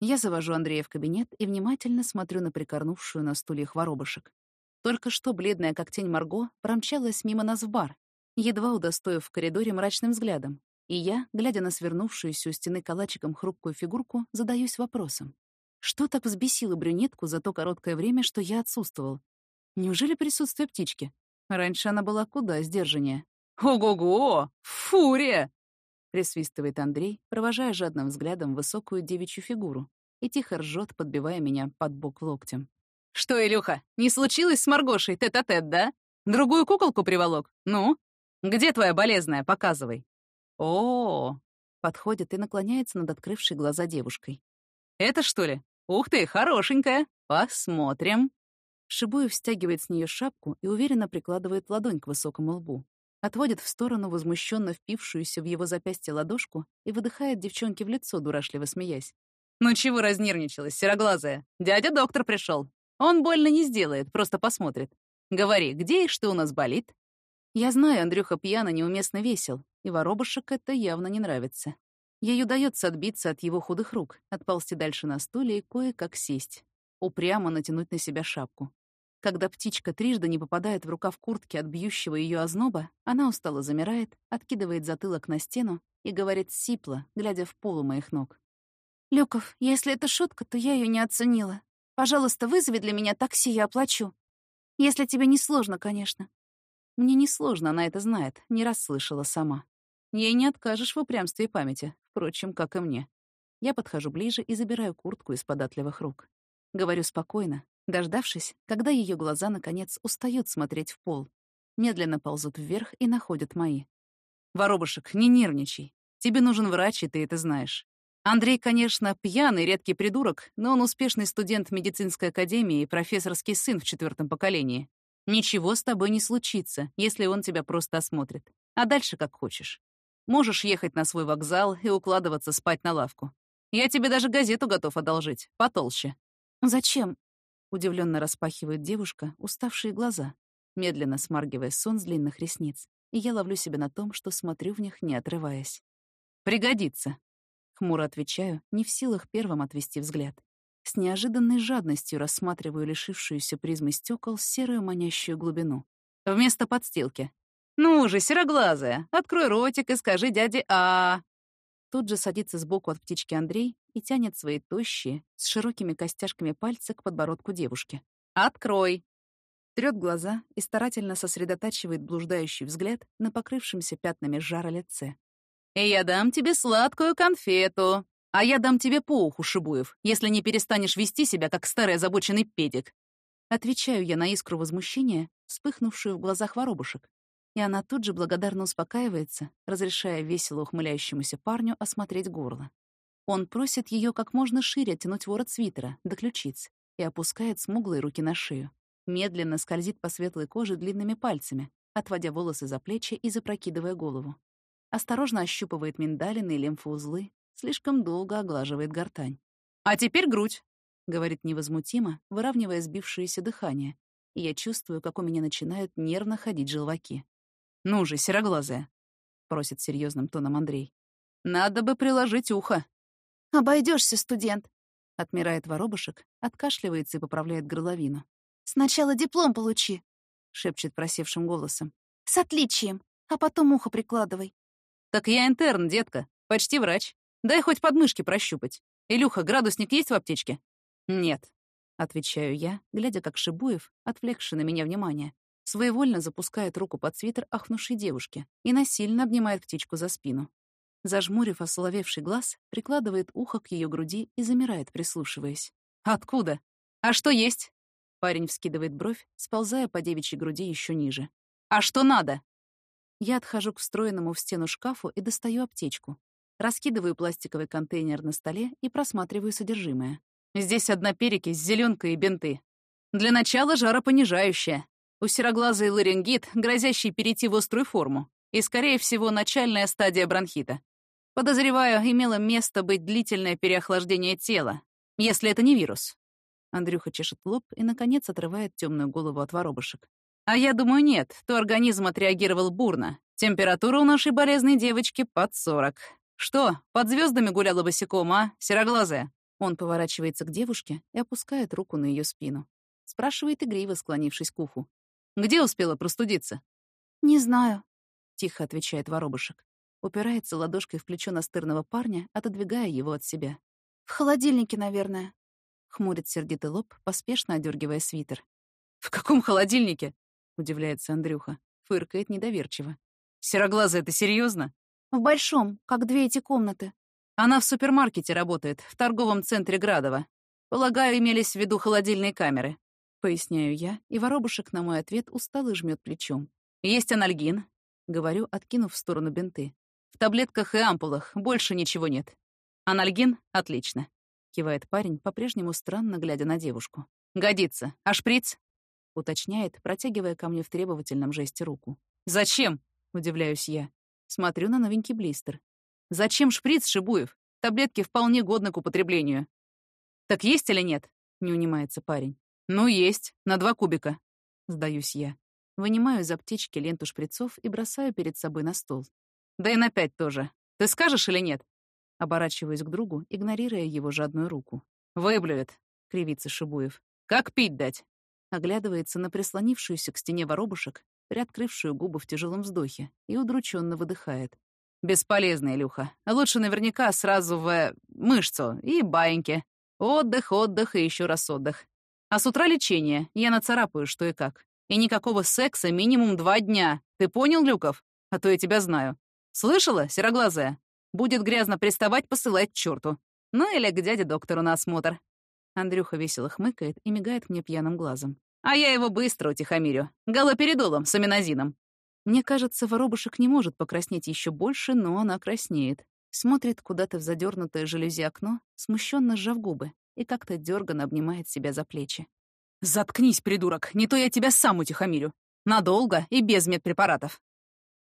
Я завожу Андрея в кабинет и внимательно смотрю на прикорнувшую на стульях воробушек. Только что бледная как тень Марго промчалась мимо нас в бар, едва удостоив в коридоре мрачным взглядом. И я, глядя на свернувшуюся у стены калачиком хрупкую фигурку, задаюсь вопросом. Что так взбесило брюнетку за то короткое время, что я отсутствовал? Неужели присутствие птички? Раньше она была куда сдержаннее. «Ого-го! Фурия!» — присвистывает Андрей, провожая жадным взглядом высокую девичью фигуру, и тихо ржет, подбивая меня под бок локтем. «Что, Илюха, не случилось с Маргошей тет-а-тет, -тет, да? Другую куколку приволок? Ну? Где твоя болезная? Показывай». О, -о, -о подходит и наклоняется над открывшей глаза девушкой. «Это что ли? Ух ты, хорошенькая! Посмотрим!» Шибуев стягивает с нее шапку и уверенно прикладывает ладонь к высокому лбу отводит в сторону возмущенно впившуюся в его запястье ладошку и выдыхает девчонке в лицо, дурашливо смеясь. «Ну чего разнервничалась, сероглазая? Дядя доктор пришел. Он больно не сделает, просто посмотрит. Говори, где и что у нас болит?» Я знаю, Андрюха пьяно неуместно весел, и воробушек это явно не нравится. Ей удается отбиться от его худых рук, отползти дальше на стуле и кое-как сесть. Упрямо натянуть на себя шапку. Когда птичка трижды не попадает в рукав куртки от бьющего ее озноба, она устало замирает, откидывает затылок на стену и говорит сипло, глядя в пол у моих ног. «Люков, если это шутка, то я ее не оценила. Пожалуйста, вызови для меня такси, я оплачу. Если тебе не сложно, конечно». Мне не сложно, она это знает, не раз слышала сама. Ей не откажешь в упрямстве памяти, впрочем, как и мне. Я подхожу ближе и забираю куртку из податливых рук. Говорю спокойно, Дождавшись, когда ее глаза, наконец, устают смотреть в пол, медленно ползут вверх и находят мои. «Воробушек, не нервничай. Тебе нужен врач, и ты это знаешь. Андрей, конечно, пьяный, редкий придурок, но он успешный студент медицинской академии и профессорский сын в четвертом поколении. Ничего с тобой не случится, если он тебя просто осмотрит. А дальше как хочешь. Можешь ехать на свой вокзал и укладываться спать на лавку. Я тебе даже газету готов одолжить, потолще. Зачем? Удивленно распахивает девушка уставшие глаза, медленно смаргивая сон с длинных ресниц, и я ловлю себя на том, что смотрю в них, не отрываясь. «Пригодится!» Хмуро отвечаю, не в силах первым отвести взгляд. С неожиданной жадностью рассматриваю лишившуюся призмы стекол серую манящую глубину. Вместо подстилки. «Ну же, сероглазая, открой ротик и скажи дяде «а». Тут же садится сбоку от птички Андрей и тянет свои тощие, с широкими костяшками пальца к подбородку девушки. «Открой!» Трёт глаза и старательно сосредотачивает блуждающий взгляд на покрывшемся пятнами жара лице. «И я дам тебе сладкую конфету, а я дам тебе по уху, Шибуев, если не перестанешь вести себя, как старый озабоченный педик». Отвечаю я на искру возмущения, вспыхнувшую в глазах воробушек, и она тут же благодарно успокаивается, разрешая весело ухмыляющемуся парню осмотреть горло. Он просит ее как можно шире тянуть ворот свитера до ключиц и опускает смуглые руки на шею. Медленно скользит по светлой коже длинными пальцами, отводя волосы за плечи и запрокидывая голову. Осторожно ощупывает миндалины и лимфоузлы, слишком долго оглаживает гортань. «А теперь грудь!» — говорит невозмутимо, выравнивая сбившееся дыхание. И я чувствую, как у меня начинают нервно ходить желваки. «Ну же, сероглазая!» — просит серьезным тоном Андрей. «Надо бы приложить ухо!» Обойдешься, студент», — отмирает воробушек, откашливается и поправляет горловину. «Сначала диплом получи», — шепчет просевшим голосом. «С отличием, а потом ухо прикладывай». «Так я интерн, детка, почти врач. Дай хоть подмышки прощупать. Илюха, градусник есть в аптечке?» «Нет», — отвечаю я, глядя, как Шибуев, отвлекший на меня внимание, своевольно запускает руку под свитер ахнувшей девушки и насильно обнимает птичку за спину. Зажмурив осоловевший глаз, прикладывает ухо к ее груди и замирает, прислушиваясь. «Откуда? А что есть?» Парень вскидывает бровь, сползая по девичьей груди еще ниже. «А что надо?» Я отхожу к встроенному в стену шкафу и достаю аптечку. Раскидываю пластиковый контейнер на столе и просматриваю содержимое. Здесь одна перекись, зеленка и бинты. Для начала жаропонижающая. У сероглазой ларингит, грозящий перейти в острую форму. И, скорее всего, начальная стадия бронхита. Подозреваю, имело место быть длительное переохлаждение тела, если это не вирус. Андрюха чешет лоб и, наконец, отрывает темную голову от воробушек. А я думаю, нет, то организм отреагировал бурно. Температура у нашей болезной девочки под сорок. Что, под звездами гуляла босиком, а, сероглазая? Он поворачивается к девушке и опускает руку на ее спину. Спрашивает игриво, склонившись к уху. «Где успела простудиться?» «Не знаю», — тихо отвечает воробушек. Упирается ладошкой в плечо настырного парня, отодвигая его от себя. «В холодильнике, наверное». Хмурит сердитый лоб, поспешно одергивая свитер. «В каком холодильнике?» — удивляется Андрюха. Фыркает недоверчиво. «Сероглазая, это серьезно? «В большом, как две эти комнаты». Она в супермаркете работает, в торговом центре Градова. Полагаю, имелись в виду холодильные камеры. Поясняю я, и воробушек на мой ответ устало жмет плечом. Есть анальгин, говорю, откинув в сторону бинты. В таблетках и ампулах больше ничего нет. Анальгин — отлично. Кивает парень, по-прежнему странно глядя на девушку. «Годится. А шприц?» — уточняет, протягивая ко мне в требовательном жесте руку. «Зачем?» — удивляюсь я. Смотрю на новенький блистер. Зачем шприц, Шибуев? Таблетки вполне годны к употреблению. Так есть или нет? Не унимается парень. Ну, есть. На два кубика. Сдаюсь я. Вынимаю из аптечки ленту шприцов и бросаю перед собой на стол. Да и на пять тоже. Ты скажешь или нет? Оборачиваюсь к другу, игнорируя его жадную руку. «Выблюет», — кривится Шибуев. «Как пить дать?» Оглядывается на прислонившуюся к стене воробушек, приоткрывшую губы в тяжелом вздохе, и удрученно выдыхает. Бесполезно, Илюха. Лучше наверняка сразу в мышцу и баиньки. Отдых, отдых и еще раз отдых. А с утра лечение. Я нацарапаю, что и как. И никакого секса минимум два дня. Ты понял, Люков? А то я тебя знаю. Слышала, сероглазая? Будет грязно приставать, посылать к черту. Ну или к дяде доктору на осмотр. Андрюха весело хмыкает и мигает мне пьяным глазом. А я его быстро утихомирю. Галоперидолом с аминозином. Мне кажется, воробушек не может покраснеть еще больше, но она краснеет. Смотрит куда-то в задернутое жалюзи окно, смущенно сжав губы, и как-то дерганно обнимает себя за плечи. «Заткнись, придурок, не то я тебя сам утихомирю. Надолго и без медпрепаратов».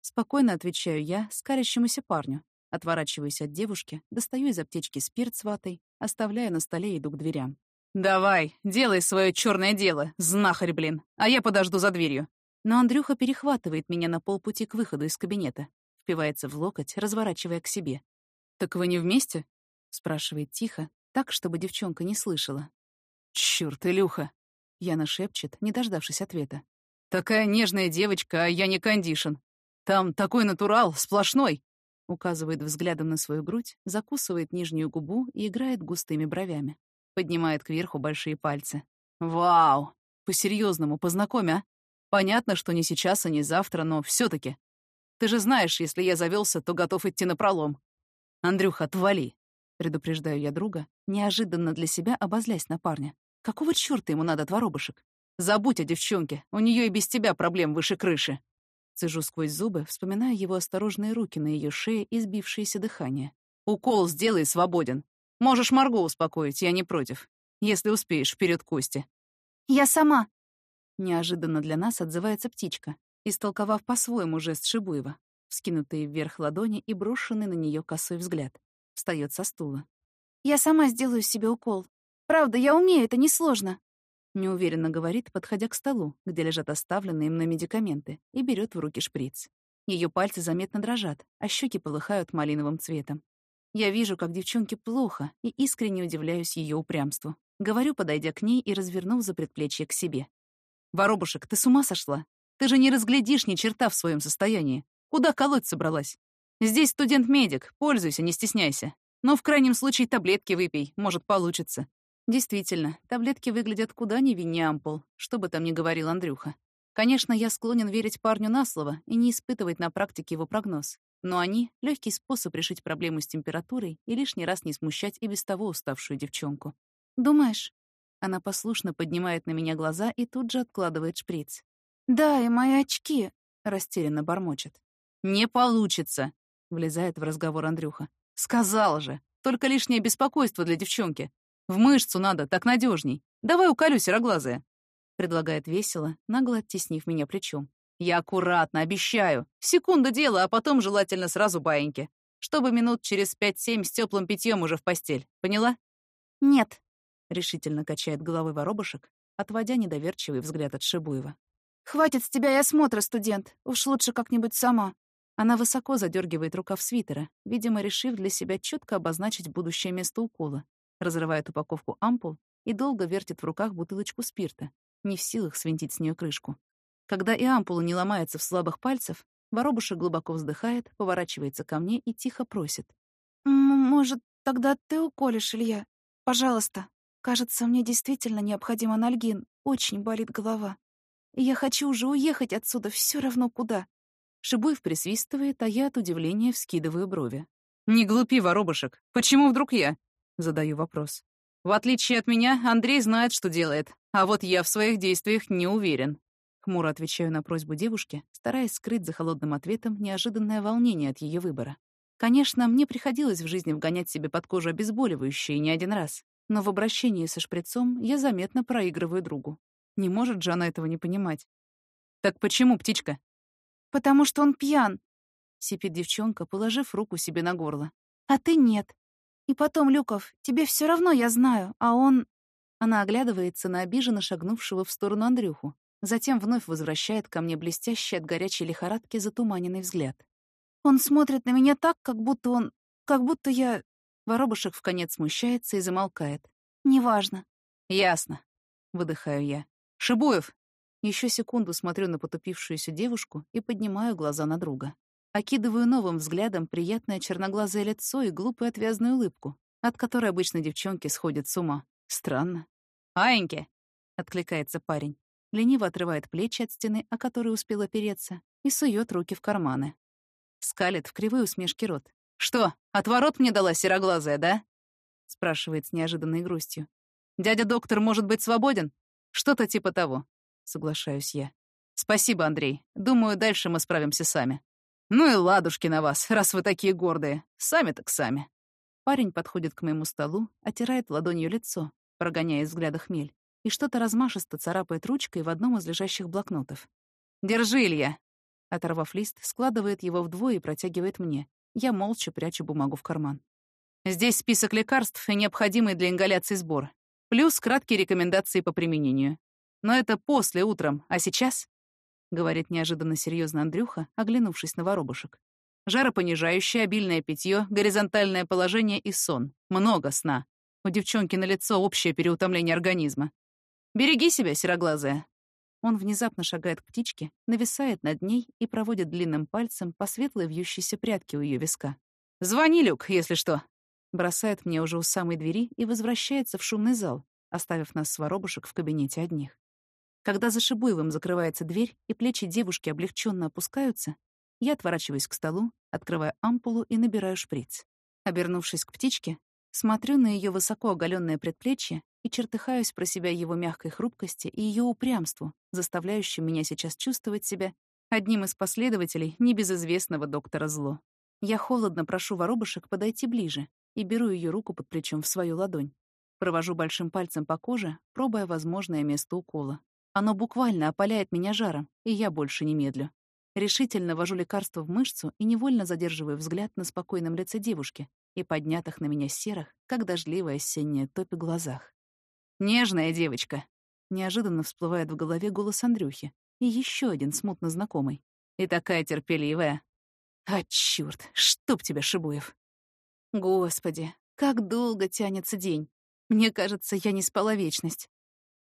Спокойно отвечаю я скарящемуся парню. Отворачиваюсь от девушки, достаю из аптечки спирт с ватой, оставляю на столе и иду к дверям. «Давай, делай свое черное дело, знахарь, блин, а я подожду за дверью». Но Андрюха перехватывает меня на полпути к выходу из кабинета, впивается в локоть, разворачивая к себе. «Так вы не вместе?» — спрашивает тихо, так, чтобы девчонка не слышала. «Чёрт, Илюха!» — Яна шепчет, не дождавшись ответа. «Такая нежная девочка, а я не кондишн. Там такой натурал, сплошной!» Указывает взглядом на свою грудь, закусывает нижнюю губу и играет густыми бровями. Поднимает кверху большие пальцы. «Вау! По-серьезному, познакомь, а? Понятно, что не сейчас, а не завтра, но все таки Ты же знаешь, если я завелся, то готов идти на пролом. Андрюха, отвали. Предупреждаю я друга, неожиданно для себя обозлясь на парня. Какого чёрта ему надо от воробушек? Забудь о девчонке, у нее и без тебя проблем выше крыши. Цежу сквозь зубы, вспоминая его осторожные руки на ее шее и сбившееся дыхание. «Укол сделай, свободен. Можешь Марго успокоить, я не против. Если успеешь, вперед Кости». «Я сама», Неожиданно для нас отзывается птичка, истолковав по-своему жест Шибуева, вскинутые вверх ладони и брошенный на нее косой взгляд. Встает со стула. «Я сама сделаю себе укол. Правда, я умею, это несложно». Неуверенно говорит, подходя к столу, где лежат оставленные мной медикаменты, и берет в руки шприц. Ее пальцы заметно дрожат, а щеки полыхают малиновым цветом. Я вижу, как девчонке плохо, и искренне удивляюсь ее упрямству. Говорю, подойдя к ней и развернув за предплечье к себе. Воробушек, ты с ума сошла? Ты же не разглядишь ни черта в своем состоянии. Куда колоть собралась? Здесь студент-медик, пользуйся, не стесняйся. Но в крайнем случае таблетки выпей, может, получится. Действительно, таблетки выглядят куда невиннее ампул, что бы там ни говорил Андрюха. Конечно, я склонен верить парню на слово и не испытывать на практике его прогноз. Но они — легкий способ решить проблему с температурой и лишний раз не смущать и без того уставшую девчонку. «Думаешь?» Она послушно поднимает на меня глаза и тут же откладывает шприц. «Да, и мои очки», — растерянно бормочет. «Не получится», — влезает в разговор Андрюха. «Сказал же, только лишнее беспокойство для девчонки. В мышцу надо, так надежней. Давай уколю сероглазая», — предлагает весело, нагло оттеснив меня плечом. «Я аккуратно, обещаю. Секунда дела, а потом желательно сразу баиньки. Чтобы минут через пять-семь с теплым питьем уже в постель. Поняла?» «Нет», решительно качает головой воробушек, отводя недоверчивый взгляд от Шибуева. «Хватит с тебя и осмотра, студент. Уж лучше как-нибудь сама». Она высоко задергивает рукав свитера, видимо, решив для себя четко обозначить будущее место укола, разрывает упаковку ампул и долго вертит в руках бутылочку спирта, не в силах свинтить с нее крышку. Когда и ампула не ломается в слабых пальцев, воробушек глубоко вздыхает, поворачивается ко мне и тихо просит. «Может, тогда ты уколешь, Илья? Пожалуйста. Кажется, мне действительно необходим анальгин. Очень болит голова. И я хочу уже уехать отсюда, все равно куда». Шибуев присвистывает, а я от удивления вскидываю брови. «Не глупи, воробушек. Почему вдруг я?» Задаю вопрос. В отличие от меня, Андрей знает, что делает, а вот я в своих действиях не уверен. Хмуро отвечаю на просьбу девушки, стараясь скрыть за холодным ответом неожиданное волнение от ее выбора. Конечно, мне приходилось в жизни вгонять себе под кожу обезболивающее не один раз, но в обращении со шприцом я заметно проигрываю другу. Не может же она этого не понимать. «Так почему, птичка?» «Потому что он пьян», — сипит девчонка, положив руку себе на горло. «А ты нет. И потом, Люков, тебе все равно, я знаю, а он...» Она оглядывается на обиженно шагнувшего в сторону Андрюху, затем вновь возвращает ко мне блестящий от горячей лихорадки затуманенный взгляд. «Он смотрит на меня так, как будто он... как будто я...» Воробушек вконец смущается и замолкает. «Неважно». «Ясно», — выдыхаю я. «Шибуев!» Еще секунду смотрю на потупившуюся девушку и поднимаю глаза на друга. Окидываю новым взглядом приятное черноглазое лицо и глупую отвязную улыбку, от которой обычно девчонки сходят с ума. Странно. «Аеньке!» — откликается парень. Лениво отрывает плечи от стены, о которой успел опереться, и сует руки в карманы. Скалит в кривой усмешке рот. «Что, отворот мне дала сероглазая, да?» — спрашивает с неожиданной грустью. «Дядя доктор может быть свободен?» «Что-то типа того», — соглашаюсь я. «Спасибо, Андрей. Думаю, дальше мы справимся сами». «Ну и ладушки на вас, раз вы такие гордые. Сами так сами». Парень подходит к моему столу, отирает ладонью лицо, прогоняя из взгляда хмель, и что-то размашисто царапает ручкой в одном из лежащих блокнотов. «Держи, Илья!» Оторвав лист, складывает его вдвое и протягивает мне. Я молча прячу бумагу в карман. Здесь список лекарств и необходимый для ингаляции сбор. Плюс краткие рекомендации по применению. Но это после утром, а сейчас говорит неожиданно серьезно Андрюха, оглянувшись на воробушек. Жаропонижающее, обильное питье, горизонтальное положение и сон. Много сна. У девчонки на лицо общее переутомление организма. Береги себя, сероглазая. Он внезапно шагает к птичке, нависает над ней и проводит длинным пальцем по светлой вьющейся прядке у ее виска. «Звони, Люк, если что!» Бросает мне уже у самой двери и возвращается в шумный зал, оставив нас с воробушек в кабинете одних. Когда за Шибуевым закрывается дверь и плечи девушки облегченно опускаются, я отворачиваюсь к столу, открываю ампулу и набираю шприц. Обернувшись к птичке, смотрю на ее высоко оголенное предплечье и чертыхаюсь про себя его мягкой хрупкости и ее упрямству, заставляющим меня сейчас чувствовать себя одним из последователей небезызвестного доктора Зло. Я холодно прошу воробушек подойти ближе и беру ее руку под плечом в свою ладонь. Провожу большим пальцем по коже, пробуя возможное место укола. Оно буквально опаляет меня жаром, и я больше не медлю. Решительно вожу лекарство в мышцу и невольно задерживаю взгляд на спокойном лице девушки и поднятых на меня серых, как дождливая осенняя топи глазах. «Нежная девочка!» Неожиданно всплывает в голове голос Андрюхи. И еще один смутно знакомый. И такая терпеливая. А, чёрт, чтоб тебя, Шибуев! Господи, как долго тянется день. Мне кажется, я не спала вечность.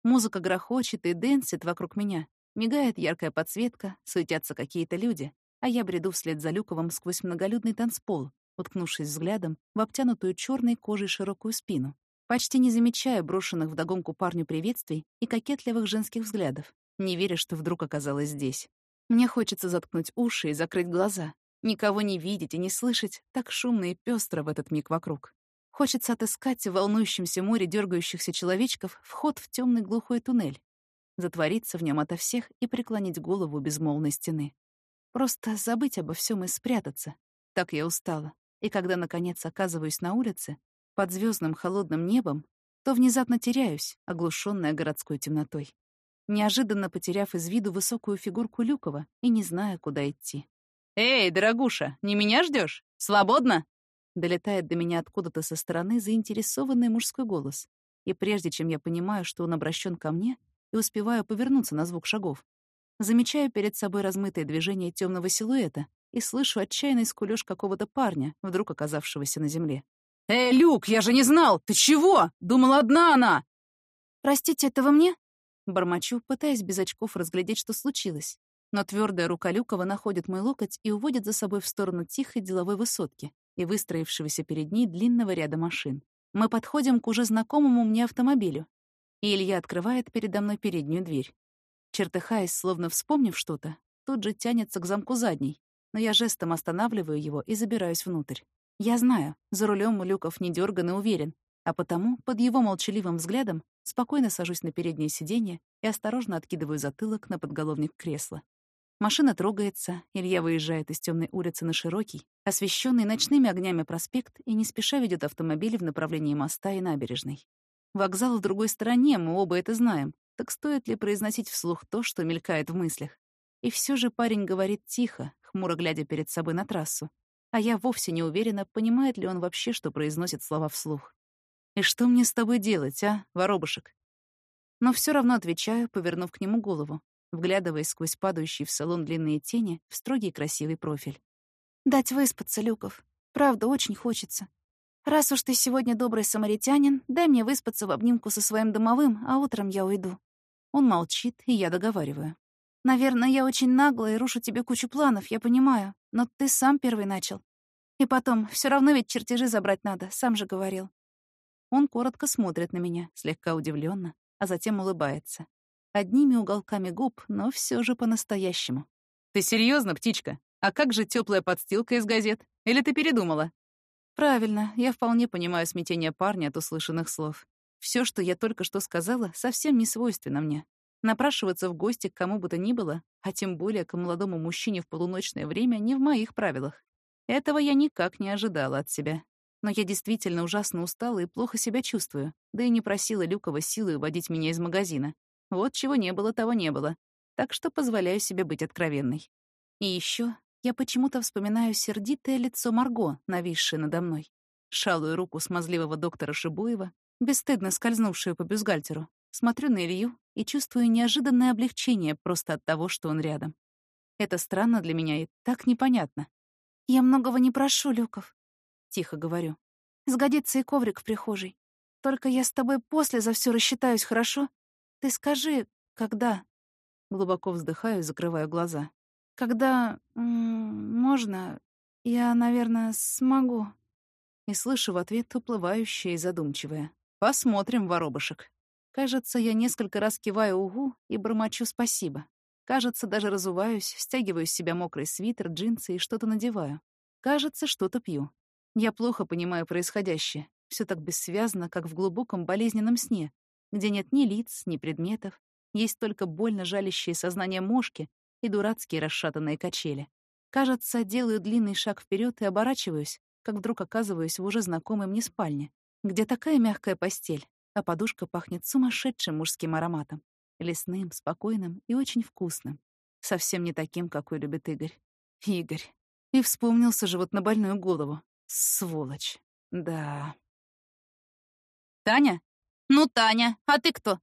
Музыка грохочет и дэнсит вокруг меня. Мигает яркая подсветка, суетятся какие-то люди, а я бреду вслед за Люковым сквозь многолюдный танцпол, уткнувшись взглядом в обтянутую черной кожей широкую спину, почти не замечая брошенных вдогонку парню приветствий и кокетливых женских взглядов, не веря, что вдруг оказалась здесь. Мне хочется заткнуть уши и закрыть глаза, никого не видеть и не слышать, так шумно и пестро в этот миг вокруг. Хочется отыскать в волнующемся море дергающихся человечков вход в темный глухой туннель, затвориться в нем ото всех и преклонить голову безмолвной стены. Просто забыть обо всем и спрятаться. Так я устала. И когда, наконец, оказываюсь на улице, под звездным холодным небом, то внезапно теряюсь, оглушенная городской темнотой. Неожиданно потеряв из виду высокую фигурку Люкова и не зная, куда идти. «Эй, дорогуша, не меня ждешь? Свободно?» Долетает до меня откуда-то со стороны заинтересованный мужской голос. и прежде чем я понимаю, что он обращен ко мне, и успеваю повернуться на звук шагов, замечаю перед собой размытое движение темного силуэта и слышу отчаянный скулёж какого-то парня, вдруг оказавшегося на земле. «Эй, Люк, я же не знал! Ты чего? Думала, одна она!» «Простите, это вы мне?» Бормочу, пытаясь без очков разглядеть, что случилось. Но твердая рука Люкова находит мой локоть и уводит за собой в сторону тихой деловой высотки и выстроившегося перед ней длинного ряда машин. Мы подходим к уже знакомому мне автомобилю, и Илья открывает передо мной переднюю дверь. Чертыхаясь, словно вспомнив что-то, тут же тянется к замку задней, но я жестом останавливаю его и забираюсь внутрь. Я знаю, за рулем Люков не дёрган и уверен, а потому, под его молчаливым взглядом, спокойно сажусь на переднее сиденье и осторожно откидываю затылок на подголовник кресла. Машина трогается, Илья выезжает из темной улицы на широкий, освещенный ночными огнями проспект и не спеша ведет автомобиль в направлении моста и набережной. Вокзал в другой стороне, мы оба это знаем. Так стоит ли произносить вслух то, что мелькает в мыслях? И все же парень говорит тихо, хмуро глядя перед собой на трассу. А я вовсе не уверена, понимает ли он вообще, что произносит слова вслух. «И что мне с тобой делать, а, воробушек?» Но все равно отвечаю, повернув к нему голову вглядываясь сквозь падающие в салон длинные тени в строгий красивый профиль. «Дать выспаться, Люков. Правда, очень хочется. Раз уж ты сегодня добрый самаритянин, дай мне выспаться в обнимку со своим домовым, а утром я уйду». Он молчит, и я договариваю. «Наверное, я очень наглая и рушу тебе кучу планов, я понимаю, но ты сам первый начал. И потом, все равно ведь чертежи забрать надо, сам же говорил». Он коротко смотрит на меня, слегка удивленно, а затем улыбается одними уголками губ, но все же по-настоящему. «Ты серьезно, птичка? А как же теплая подстилка из газет? Или ты передумала?» «Правильно, я вполне понимаю смятение парня от услышанных слов. Все, что я только что сказала, совсем не свойственно мне. Напрашиваться в гости к кому бы то ни было, а тем более к молодому мужчине в полуночное время, не в моих правилах. Этого я никак не ожидала от себя. Но я действительно ужасно устала и плохо себя чувствую, да и не просила Люкова силой уводить меня из магазина. Вот чего не было, того не было. Так что позволяю себе быть откровенной. И еще я почему-то вспоминаю сердитое лицо Марго, нависшее надо мной. Шалую руку смазливого доктора Шибуева, бесстыдно скользнувшую по бюстгальтеру. Смотрю на Илью и чувствую неожиданное облегчение просто от того, что он рядом. Это странно для меня и так непонятно. «Я многого не прошу, Люков», — тихо говорю. «Сгодится и коврик в прихожей. Только я с тобой после за все рассчитаюсь, хорошо? Ты скажи, когда?» Глубоко вздыхаю и закрываю глаза. «Когда... можно... я, наверное, смогу...» И слышу в ответ уплывающее и задумчивое. «Посмотрим, воробушек». Кажется, я несколько раз киваю угу и бормочу спасибо. Кажется, даже разуваюсь, стягиваю с себя мокрый свитер, джинсы и что-то надеваю. Кажется, что-то пью. Я плохо понимаю происходящее. Все так бессвязно, как в глубоком болезненном сне, где нет ни лиц, ни предметов, есть только больно жалящие сознание мошки и дурацкие расшатанные качели. Кажется, делаю длинный шаг вперед и оборачиваюсь, как вдруг оказываюсь в уже знакомой мне спальне, где такая мягкая постель, а подушка пахнет сумасшедшим мужским ароматом. Лесным, спокойным и очень вкусным. Совсем не таким, какой любит Игорь. Игорь. И вспомнился живот на больную голову. Сволочь. Да. «Таня?» «Ну, Таня, а ты кто?»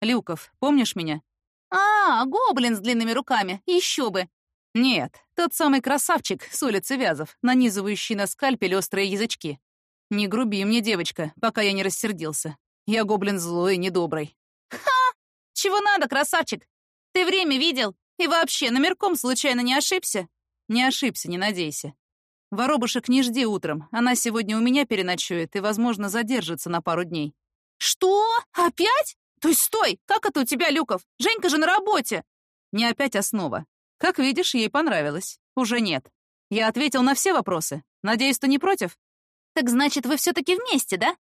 «Люков, помнишь меня?» «А, гоблин с длинными руками, еще бы!» «Нет, тот самый красавчик с улицы Вязов, нанизывающий на скальпель острые язычки. Не груби мне, девочка, пока я не рассердился. Я гоблин злой и недобрый». «Ха! Чего надо, красавчик? Ты время видел? И вообще, номерком случайно не ошибся?» «Не ошибся, не надейся. Воробушек не жди утром, она сегодня у меня переночует и, возможно, задержится на пару дней. «Что? Опять? То есть стой! Как это у тебя, Люков? Женька же на работе!» «Не опять основа. Как видишь, ей понравилось. Уже нет. Я ответил на все вопросы. Надеюсь, ты не против?» «Так значит, вы все таки вместе, да?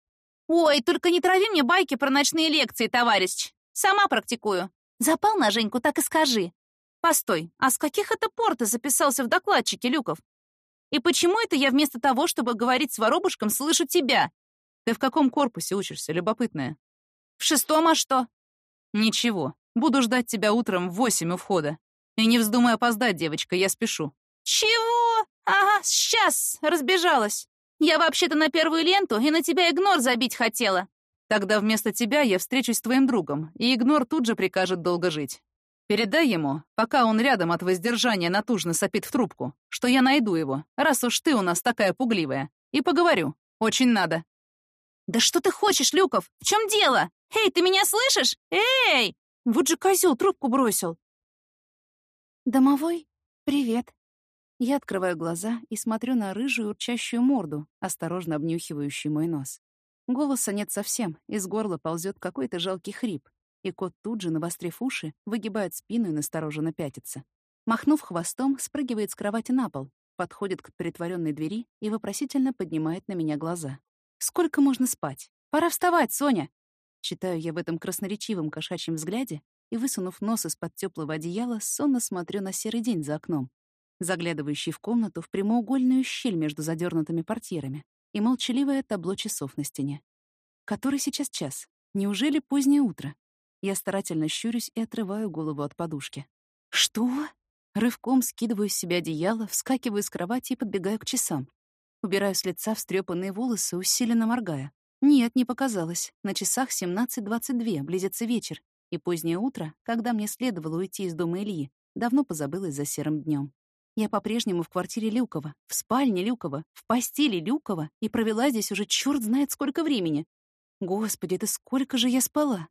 Ой, только не трави мне байки про ночные лекции, товарищ. Сама практикую. Запал на Женьку, так и скажи. Постой, а с каких это пор ты записался в докладчике, Люков? И почему это я вместо того, чтобы говорить с воробушком, слышу тебя? Ты в каком корпусе учишься, любопытная? В шестом, а что? Ничего. Буду ждать тебя утром в восемь у входа. И не вздумай опоздать, девочка, я спешу. Чего? Ага, сейчас, разбежалась. Я вообще-то на первую ленту и на тебя игнор забить хотела. Тогда вместо тебя я встречусь с твоим другом, и Игнор тут же прикажет долго жить. Передай ему, пока он рядом от воздержания натужно сопит в трубку, что я найду его, раз уж ты у нас такая пугливая, и поговорю. Очень надо». «Да что ты хочешь, Люков? В чем дело? Эй, ты меня слышишь? Эй! Вот же козел трубку бросил!» «Домовой, привет!» Я открываю глаза и смотрю на рыжую урчащую морду, осторожно обнюхивающую мой нос. Голоса нет совсем, из горла ползет какой-то жалкий хрип, и кот тут же, навострив уши, выгибает спину и настороженно пятится. Махнув хвостом, спрыгивает с кровати на пол, подходит к притворенной двери и вопросительно поднимает на меня глаза. «Сколько можно спать? Пора вставать, Соня!» Читаю я в этом красноречивом кошачьем взгляде и, высунув нос из-под теплого одеяла, сонно смотрю на серый день за окном, заглядывающий в комнату в прямоугольную щель между задернутыми портьерами и молчаливое табло часов на стене. Который сейчас час? Неужели позднее утро? Я старательно щурюсь и отрываю голову от подушки. «Что?» Рывком скидываю с себя одеяло, вскакиваю с кровати и подбегаю к часам. Убираю с лица встрепанные волосы, усиленно моргая. Нет, не показалось. На часах 17.22, близится вечер. И позднее утро, когда мне следовало уйти из дома Ильи, давно позабылась за серым днем. Я по-прежнему в квартире Люкова, в спальне Люкова, в постели Люкова и провела здесь уже черт знает сколько времени. Господи, это сколько же я спала!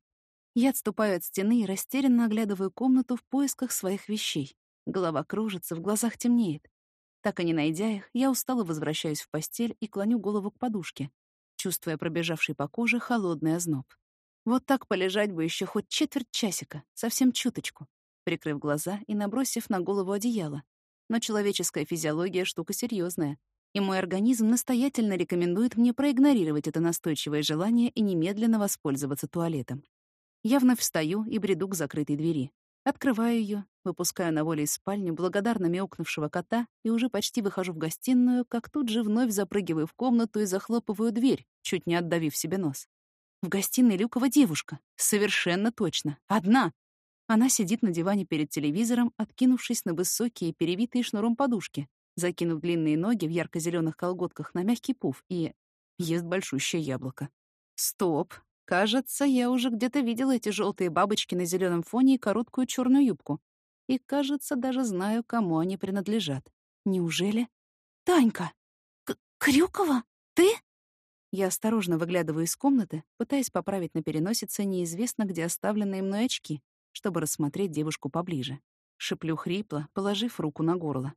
Я отступаю от стены и растерянно оглядываю комнату в поисках своих вещей. Голова кружится, в глазах темнеет. Так и не найдя их, я устало возвращаюсь в постель и клоню голову к подушке, чувствуя пробежавший по коже холодный озноб. Вот так полежать бы еще хоть четверть часика, совсем чуточку, прикрыв глаза и набросив на голову одеяло. Но человеческая физиология — штука серьезная, и мой организм настоятельно рекомендует мне проигнорировать это настойчивое желание и немедленно воспользоваться туалетом. Я вновь встаю и бреду к закрытой двери. Открываю ее, выпускаю на волю из спальни благодарно мяукнувшего кота и уже почти выхожу в гостиную, как тут же вновь запрыгиваю в комнату и захлопываю дверь, чуть не отдавив себе нос. В гостиной Люкова девушка. Совершенно точно. Одна. Она сидит на диване перед телевизором, откинувшись на высокие, перевитые шнуром подушки, закинув длинные ноги в ярко зеленых колготках на мягкий пуф и ест большущее яблоко. Стоп. Кажется, я уже где-то видела эти желтые бабочки на зеленом фоне и короткую черную юбку. И, кажется, даже знаю, кому они принадлежат. Неужели? Танька! К Крюкова? Ты? Я осторожно выглядываю из комнаты, пытаясь поправить на переносице неизвестно где оставленные мной очки, чтобы рассмотреть девушку поближе. Шиплю хрипло, положив руку на горло.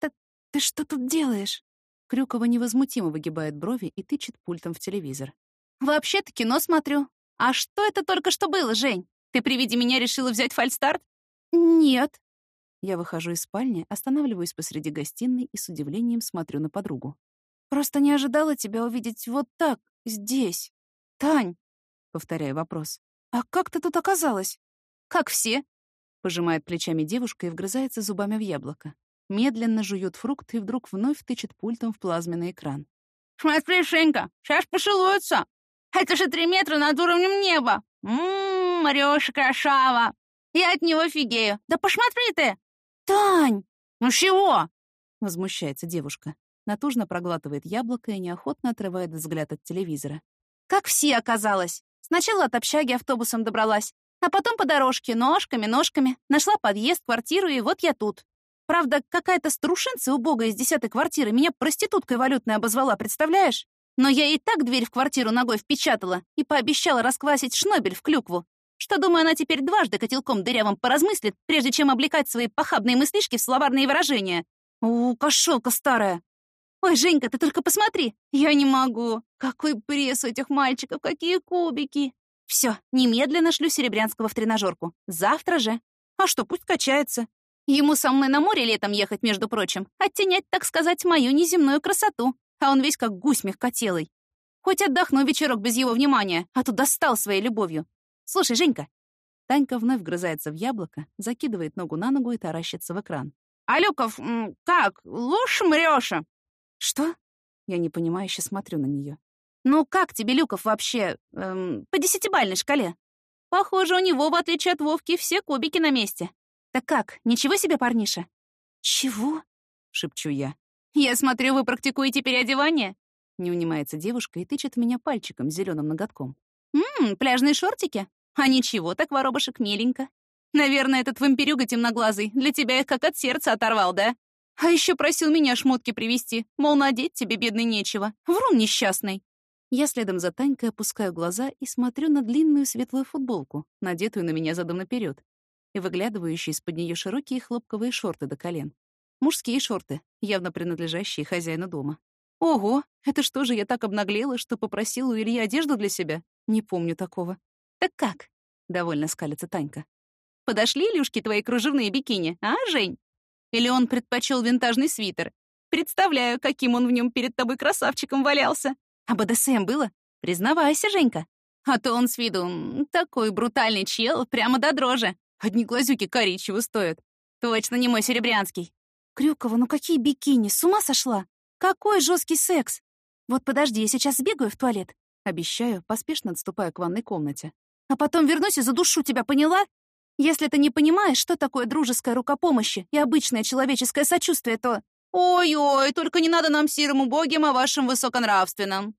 «Так ты что тут делаешь?» Крюкова невозмутимо выгибает брови и тычет пультом в телевизор. «Вообще-то кино смотрю. А что это только что было, Жень? Ты при виде меня решила взять фальстарт?» «Нет». Я выхожу из спальни, останавливаюсь посреди гостиной и с удивлением смотрю на подругу. «Просто не ожидала тебя увидеть вот так, здесь. Тань!» — повторяю вопрос. «А как ты тут оказалась?» «Как все?» — пожимает плечами девушка и вгрызается зубами в яблоко. Медленно жует фрукт и вдруг вновь тычет пультом в плазменный экран. «Смотри, Шенька, сейчас пошелуются!» Это же три метра над уровнем неба! Ммм, Марёша крашава! Я от него офигею! Да посмотри ты!» «Тань! Ну чего?» — возмущается девушка. Натужно проглатывает яблоко и неохотно отрывает взгляд от телевизора. «Как все оказалось! Сначала от общаги автобусом добралась, а потом по дорожке, ножками, ножками. Нашла подъезд, квартиру, и вот я тут. Правда, какая-то струшинца убогая из десятой квартиры меня проституткой валютной обозвала, представляешь? Но я и так дверь в квартиру ногой впечатала и пообещала расквасить шнобель в клюкву. Что, думаю, она теперь дважды котелком дырявым поразмыслит, прежде чем облекать свои похабные мыслишки в словарные выражения. У, кошелка старая. Ой, Женька, ты только посмотри. Я не могу. Какой пресс у этих мальчиков, какие кубики. Все, немедленно шлю Серебрянского в тренажерку. Завтра же. А что, пусть качается. Ему со мной на море летом ехать, между прочим, оттенять, так сказать, мою неземную красоту а он весь как гусь мягкотелый. Хоть отдохну вечерок без его внимания, а то достал своей любовью. Слушай, Женька. Танька вновь вгрызается в яблоко, закидывает ногу на ногу и таращится в экран. «Алюков, как? Ложь мрёша?» «Что?» Я непонимающе смотрю на нее. «Ну как тебе, Люков, вообще эм, по десятибальной шкале?» «Похоже, у него, в отличие от Вовки, все кубики на месте. Так как, ничего себе, парниша?» «Чего?» — шепчу я. «Я смотрю, вы практикуете переодевание?» Не унимается девушка и тычет меня пальчиком с зеленым ноготком. Ммм, пляжные шортики? А ничего, так воробушек миленько. Наверное, этот вампирюга темноглазый для тебя их как от сердца оторвал, да? А еще просил меня шмотки привезти, мол, надеть тебе, бедный, нечего. Врун несчастный. Я следом за Танькой опускаю глаза и смотрю на длинную светлую футболку, надетую на меня задом наперед, и выглядывающие из-под нее широкие хлопковые шорты до колен. Мужские шорты, явно принадлежащие хозяину дома. Ого, это что же я так обнаглела, что попросила у Ильи одежду для себя? Не помню такого. Так как? Довольно скалится Танька. Подошли, Илюшки, твои кружевные бикини, а, Жень? Или он предпочел винтажный свитер? Представляю, каким он в нем перед тобой красавчиком валялся. А БДСМ было? Признавайся, Женька. А то он с виду такой брутальный чел, прямо до дрожи. Одни глазюки коричневые стоят. Точно не мой серебрянский. Крюкова, ну какие бикини? С ума сошла? Какой жесткий секс? Вот подожди, я сейчас сбегаю в туалет. Обещаю, поспешно отступая к ванной комнате. А потом вернусь и задушу тебя, поняла? Если ты не понимаешь, что такое дружеская рука помощи и обычное человеческое сочувствие, то... «Ой-ой, только не надо нам сирым убогим о вашем высоконравственном!»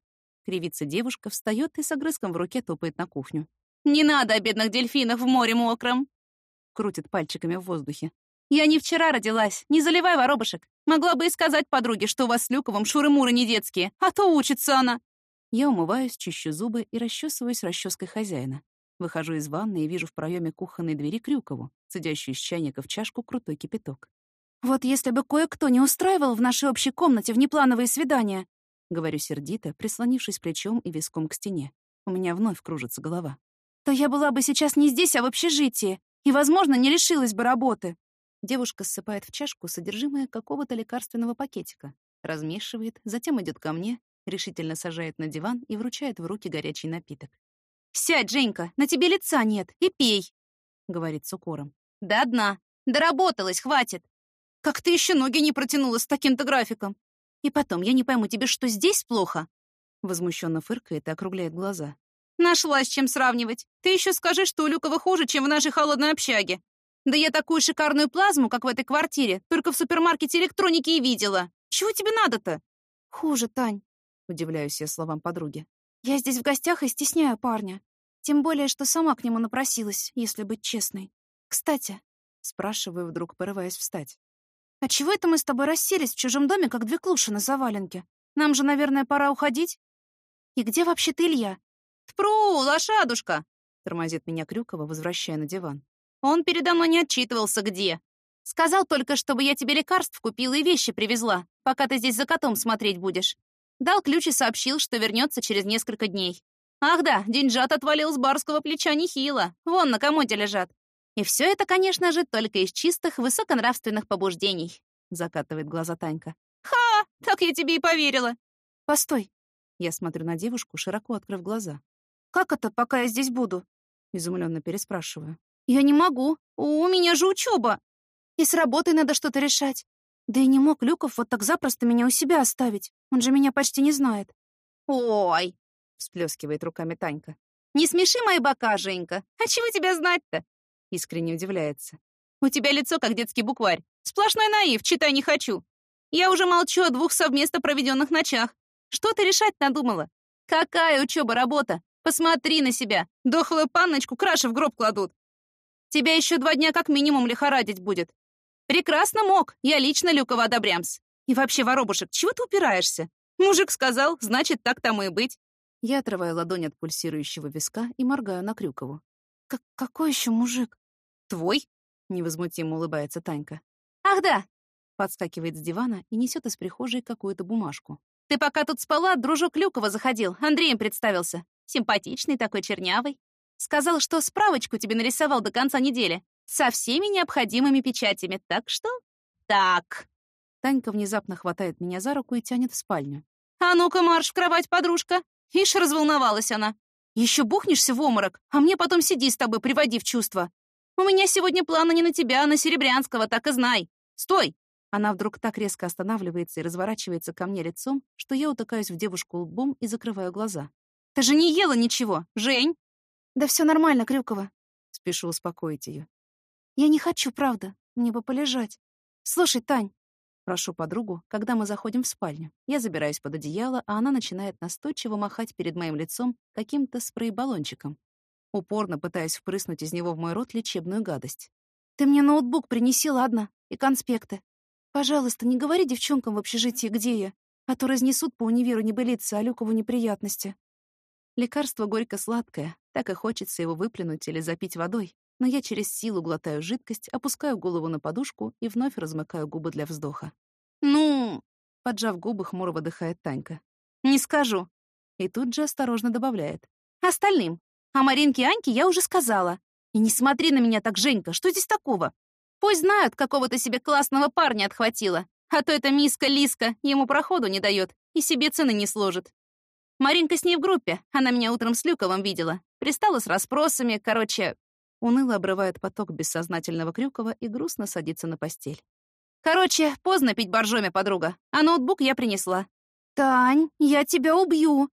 Кривится девушка, встает и с огрызком в руке топает на кухню. «Не надо о бедных дельфинах в море мокром!» Крутит пальчиками в воздухе. «Я не вчера родилась, не заливай воробушек. Могла бы и сказать подруге, что у вас с Люковым шуры-муры не детские, а то учится она!» Я умываюсь, чищу зубы и расчесываюсь расческой хозяина. Выхожу из ванны и вижу в проеме кухонной двери Крюкову, сидящую из чайника в чашку крутой кипяток. «Вот если бы кое-кто не устраивал в нашей общей комнате внеплановые свидания», — говорю сердито, прислонившись плечом и виском к стене. У меня вновь кружится голова. «то я была бы сейчас не здесь, а в общежитии, и, возможно, не лишилась бы работы». Девушка ссыпает в чашку содержимое какого-то лекарственного пакетика, размешивает, затем идет ко мне, решительно сажает на диван и вручает в руки горячий напиток. «Сядь, Женька, на тебе лица нет, и пей», — говорит с укором. «До дна. Доработалась, хватит. Как ты еще ноги не протянула с таким-то графиком? И потом, я не пойму, тебе что, здесь плохо?» Возмущенно фыркает и округляет глаза. «Нашла с чем сравнивать. Ты еще скажи, что у Люкова хуже, чем в нашей холодной общаге. Да я такую шикарную плазму, как в этой квартире, только в супермаркете электроники и видела. Чего тебе надо-то?» «Хуже, Тань», — удивляюсь я словам подруги. «Я здесь в гостях и стесняю парня. Тем более, что сама к нему напросилась, если быть честной. Кстати, спрашиваю вдруг, порываясь встать. «А чего это мы с тобой расселись в чужом доме, как две клуши на заваленке? Нам же, наверное, пора уходить? И где вообще ты, Илья?» «Тпру, лошадушка!» — тормозит меня Крюкова, возвращая на диван. «Он передо мной не отчитывался, где. Сказал только, чтобы я тебе лекарств купила и вещи привезла, пока ты здесь за котом смотреть будешь. Дал ключ и сообщил, что вернется через несколько дней. Ах да, деньжат отвалил с барского плеча нехило. Вон на комоде лежат. И все это, конечно же, только из чистых высоконравственных побуждений. Закатывает глаза Танька. Ха! Так я тебе и поверила. Постой. Я смотрю на девушку, широко открыв глаза. Как это, пока я здесь буду? Изумленно переспрашиваю. Я не могу. У меня же учеба. И с работой надо что-то решать. Да и не мог Люков вот так запросто меня у себя оставить. Он же меня почти не знает. Ой, — всплескивает руками Танька. «Не смеши мои бока, Женька! А чего тебя знать-то?» Искренне удивляется. «У тебя лицо, как детский букварь. Сплошной наив, читай не хочу. Я уже молчу о двух совместно проведенных ночах. Что ты решать надумала? Какая учеба, работа? Посмотри на себя. Дохлую панночку краши в гроб кладут. Тебя еще два дня как минимум лихорадить будет. Прекрасно мог. Я лично Люкова одобрямс. И вообще, воробушек, чего ты упираешься? Мужик сказал, значит, так тому и быть. Я отрываю ладонь от пульсирующего виска и моргаю на Крюкову. Как «Какой еще мужик?» «Твой?» — невозмутимо улыбается Танька. «Ах да!» — подскакивает с дивана и несет из прихожей какую-то бумажку. «Ты пока тут спала, дружок Люкова заходил, Андреем представился. Симпатичный такой, чернявый. Сказал, что справочку тебе нарисовал до конца недели. Со всеми необходимыми печатями, так что...» «Так...» Танька внезапно хватает меня за руку и тянет в спальню. «А ну-ка, марш в кровать, подружка! Ишь, разволновалась она. Еще бухнешься в оморок, а мне потом сиди с тобой, приводи в чувство. У меня сегодня планы не на тебя, а на Серебрянского, так и знай. Стой!» Она вдруг так резко останавливается и разворачивается ко мне лицом, что я утыкаюсь в девушку лбом и закрываю глаза. «Ты же не ела ничего, Жень!» «Да все нормально, Крюкова», — спешу успокоить ее. «Я не хочу, правда. Мне бы полежать. Слушай, Тань, Прошу подругу, когда мы заходим в спальню. Я забираюсь под одеяло, а она начинает настойчиво махать перед моим лицом каким-то спрей-баллончиком. Упорно пытаясь впрыснуть из него в мой рот лечебную гадость. «Ты мне ноутбук принеси, ладно? И конспекты. Пожалуйста, не говори девчонкам в общежитии, где я, а то разнесут по универу небылицы, а Люкову неприятности». Лекарство горько-сладкое, так и хочется его выплюнуть или запить водой, но я через силу глотаю жидкость, опускаю голову на подушку и вновь размыкаю губы для вздоха. «Ну...» — поджав губы, хмуро выдыхает Танька. «Не скажу». И тут же осторожно добавляет. «Остальным. А Маринке и Аньке я уже сказала. И не смотри на меня так, Женька, что здесь такого? Пусть знают, какого ты себе классного парня отхватила. А то эта миска-лиска ему проходу не дает и себе цены не сложит. Маринка с ней в группе, она меня утром с Люковым видела. Пристала с расспросами, короче... Уныло обрывает поток бессознательного Крюкова и грустно садится на постель. Короче, поздно пить боржоми, подруга, а ноутбук я принесла. «Тань, я тебя убью!»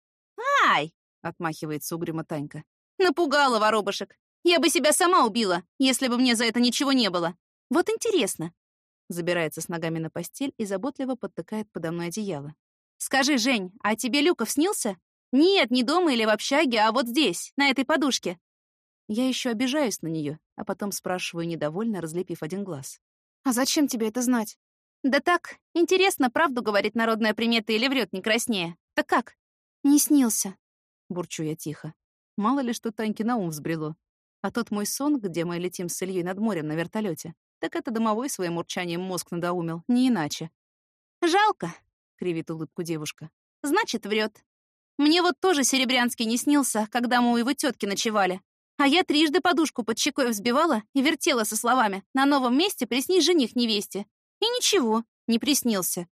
«Ай!» — отмахивается угрюмо Танька. «Напугала воробушек. Я бы себя сама убила, если бы мне за это ничего не было. Вот интересно». Забирается с ногами на постель и заботливо подтыкает подо мной одеяло. «Скажи, Жень, а тебе Люков снился? Нет, не дома или в общаге, а вот здесь, на этой подушке». Я еще обижаюсь на нее, а потом спрашиваю недовольно, разлепив один глаз. «А зачем тебе это знать?» «Да так, интересно, правду говорит народная примета или врет не краснее. Так как?» «Не снился», — бурчу я тихо. Мало ли, что Таньке на ум взбрело. А тот мой сон, где мы летим с Ильей над морем на вертолете, так это домовой своим урчанием мозг надоумил, не иначе. «Жалко», — кривит улыбку девушка. «Значит, врет. Мне вот тоже Серебрянский не снился, когда мы у его тетки ночевали. А я трижды подушку под щекой взбивала и вертела со словами «На новом месте приснись жених невесте». И ничего, не приснился.